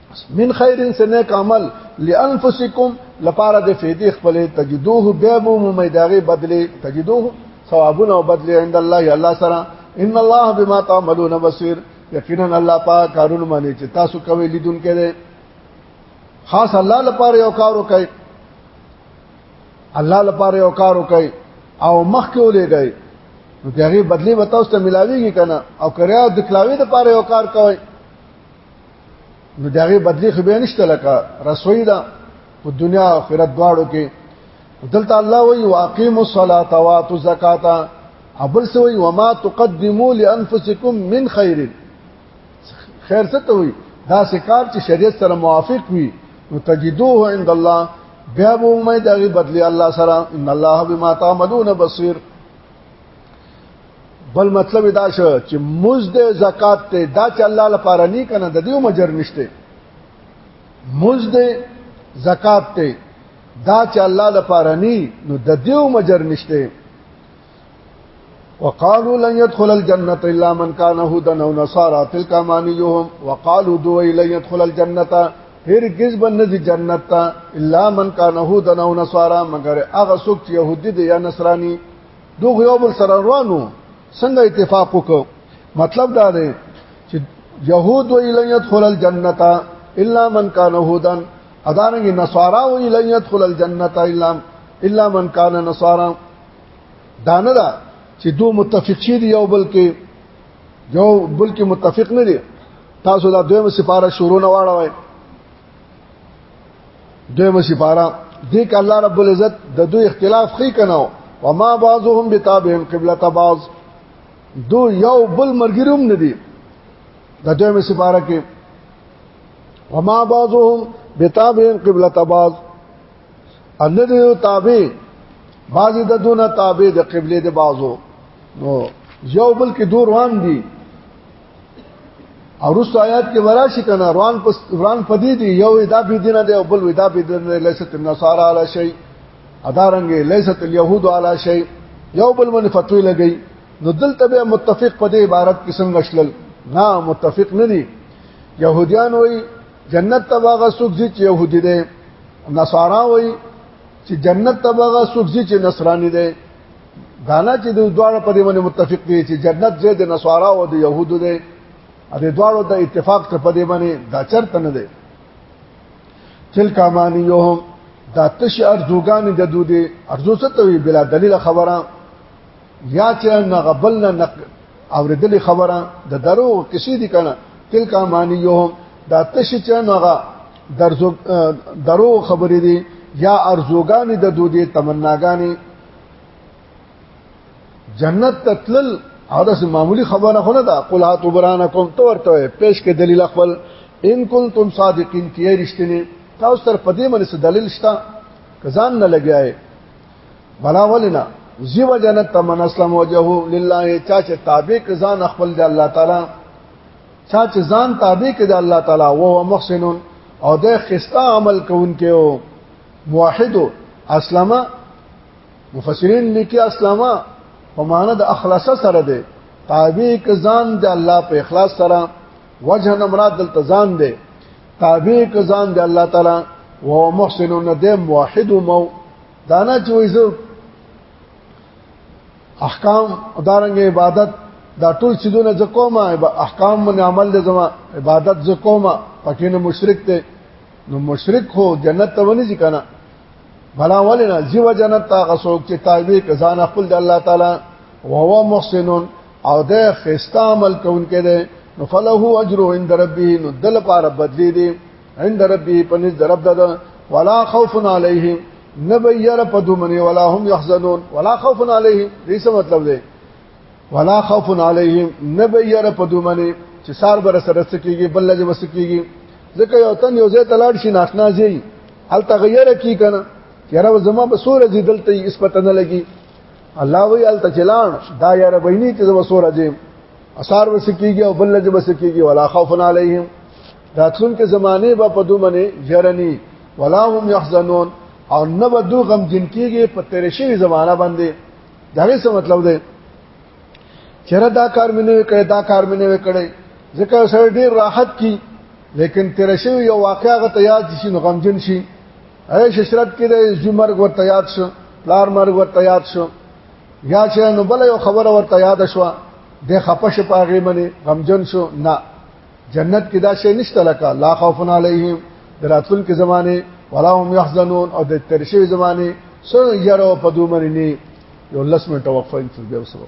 من خیرن سے نیک عمل لانفسکم لپاره د فیدې خپل تجدوه به مو میداغه بدلی تجدوه ثوابونه او بدلی عند الله الله سره ان الله بما تعملون بصیر یقینا الله پاک کارونه باندې چې تاسو کوي لیدون کړي خاص الله لپاره یو کار وکړي الله لپاره یو کار وکړي او مخ کې ولېږي نو هغه بدلی وتاوسته ملاويږي کنه او کریا د کلاوي لپاره یو کار کوي نو داغه بدلی خو به نشته لکه رسوي ده په دنیا او آخرت دواړو کې دلته الله وی واقیم الصلاه واتو الزکات ابل سوی وما تقدمو لانفسکم من خیر خیر څه ته وی دا سکار چې شریعت سره موافق وي نو تجدوه عند الله بیا به امید هغه بدلی الله سره ان الله بما تعملون بصیر بل مطلب دا شو چې مزد زکات ته دا چې الله لپاره نه کنه د دې مجر نشته مزد زکات ته دا چې الله لپاره نه نو د دې مجر نشته وقالوا لن يدخل الجنه الا من كان هودا او نصارى تلك امانيهم وقالوا دو لن يدخل الجنه هرگز بنځ جنت ته الا من كان هودا او نصارى مگر هغه څوک چې يهودي دي یا نصراني دوه یو بل سره روانو څنګه اتفاق وکړو مطلب دا دی چې يهود و لن يدخل الجنه الا من كان يهودا ادانګي نصارا و لن يدخل الجنه الا الا من كان نصارا دانه دا چې دوه متفق شي دی یو بل کې یو بل کې متفق نه دي تاسو دا دویمه سفارش شروع نه واړوي دویمه سپاره دې ک الله رب العزت د دوی اختلاف خې کنو وما بعضهم بتابهم قبلة بعض دو یو بل مرګروم نه دي د دویمه سپاره کې وما بعضهم بتابهم قبلة بعض ان دې تابع بعضی د دونه تابع د قبله د بعضو نو یو بل کې دور روان دي او رست آیات کې وراشي کنه روان پس روان پدې دي یو ادا بي دینه دی او بل ودا بي دینه لیست النصارى علی شی ادارنګ لیست اليهود علی شی یو بل من فتوی لګی نو دلته به متفق پدې عبارت کې څنګه شلل نه متفق نه دي يهوديان وای جنت تباغه سوق دي يهودي دي نصارا وای چې جنت تبغه سوق چې نصرانی دی دانا چې د دوه په دې باندې متفق دي چې جنت زه د نصارا او د يهودو دی ا دې دوه د اتفاق ته په دې باندې دا چرته نه دی تل کمانی یوهم دا تش ارزوګان د دوی ارزو ستوي بلا دلیل خبره یا چې نه غبل نه اوریدلې خبره د درو کسی دي کنه تلک امانیهم دا تش چې نه غا درزو درو خبرې دي یا ارزوګانی د دوی دي تمناګانی جنت تتلل او دا معمولی خبره خو نه ده قل هاتو برانکم تو ورته پیش کې دلیل خپل ان کنتم صادقین کې رښتینی تاسو تر پدې باندې دلیل شته کزان نه لګیاي بلا ولنا زیو جنت تمن اسلام وجهه لله چا چې تابع ک ځان خپل د الله تعالی چا چې ځان تابع ک د الله تعالی او هو محسن او د خستا عمل کوونکې او موحد اسلامه مفسرین لیکي اسلامه په معنا د اخلاص سره دی تابع ک ځان د الله په اخلاص سره وجه نه مراد دلته ځان دی تابع ک ځان د الله تعالی او محسن نه دی موحد مو دانا چې وایي زه احکام دارنګ عبادت دا ټول سيزونه ز کومه احکام من عمل د زما عبادت ز کومه پکې نه مشرک ته نو مشرک هو جنت ته ونی ځي کنه بلا ولنا زیو جنت تا غسوک چې تابع کزان خپل د الله تعالی او هو محسن او د خستا عمل کوونکې ده نو فله اجر عند ربه نو دل پار بدلی دي عند ربي پنځ درب دده ولا خوف عليهم نبير پدومني ولا هم يحزنون ولا خوف عليهم دې څه مطلب دی ولا خوف عليهم نبير پدومني چې سار بر سره سکیږي بل لږه وسکیږي ځکه یو تن یو ځای تلاړ شي ناشنا زی هل تغیر کی کنه یاره زما به سور زی دلته یې اسپت نه لګي الله وی ال تجلان دا یاره بینی چې زما سور زی اثر وسکیږي او بل لږه وسکیږي ولا خوف علیهم راتلونکي زمانه به په دوه منی جرنی ولا هم يحزنون او نه به دوه غم جن کیږي په تیر شوی زمانہ باندې دا څه مطلب دی چیرې دا کار مې نه کړی دا کار مې نه کړی ځکه سره ډیر راحت کی لیکن تیر شوی یو واقعا غته یاد شي نو غم جن شي اې ششرت کې د جمر ورته یاد شو پلار مرګ ورته یاد شو یا چې نو بل یو خبره ورته یاد شو د خپش پاغي منی غمجن شو نه جنت کې دا شی نشته لکه لا خوف علیهم دراتل کې زمانه ولا هم يحزنون او د ترشی زمانه سره یرو په دومره نه یو لس منټه وقفه ان بیا وسره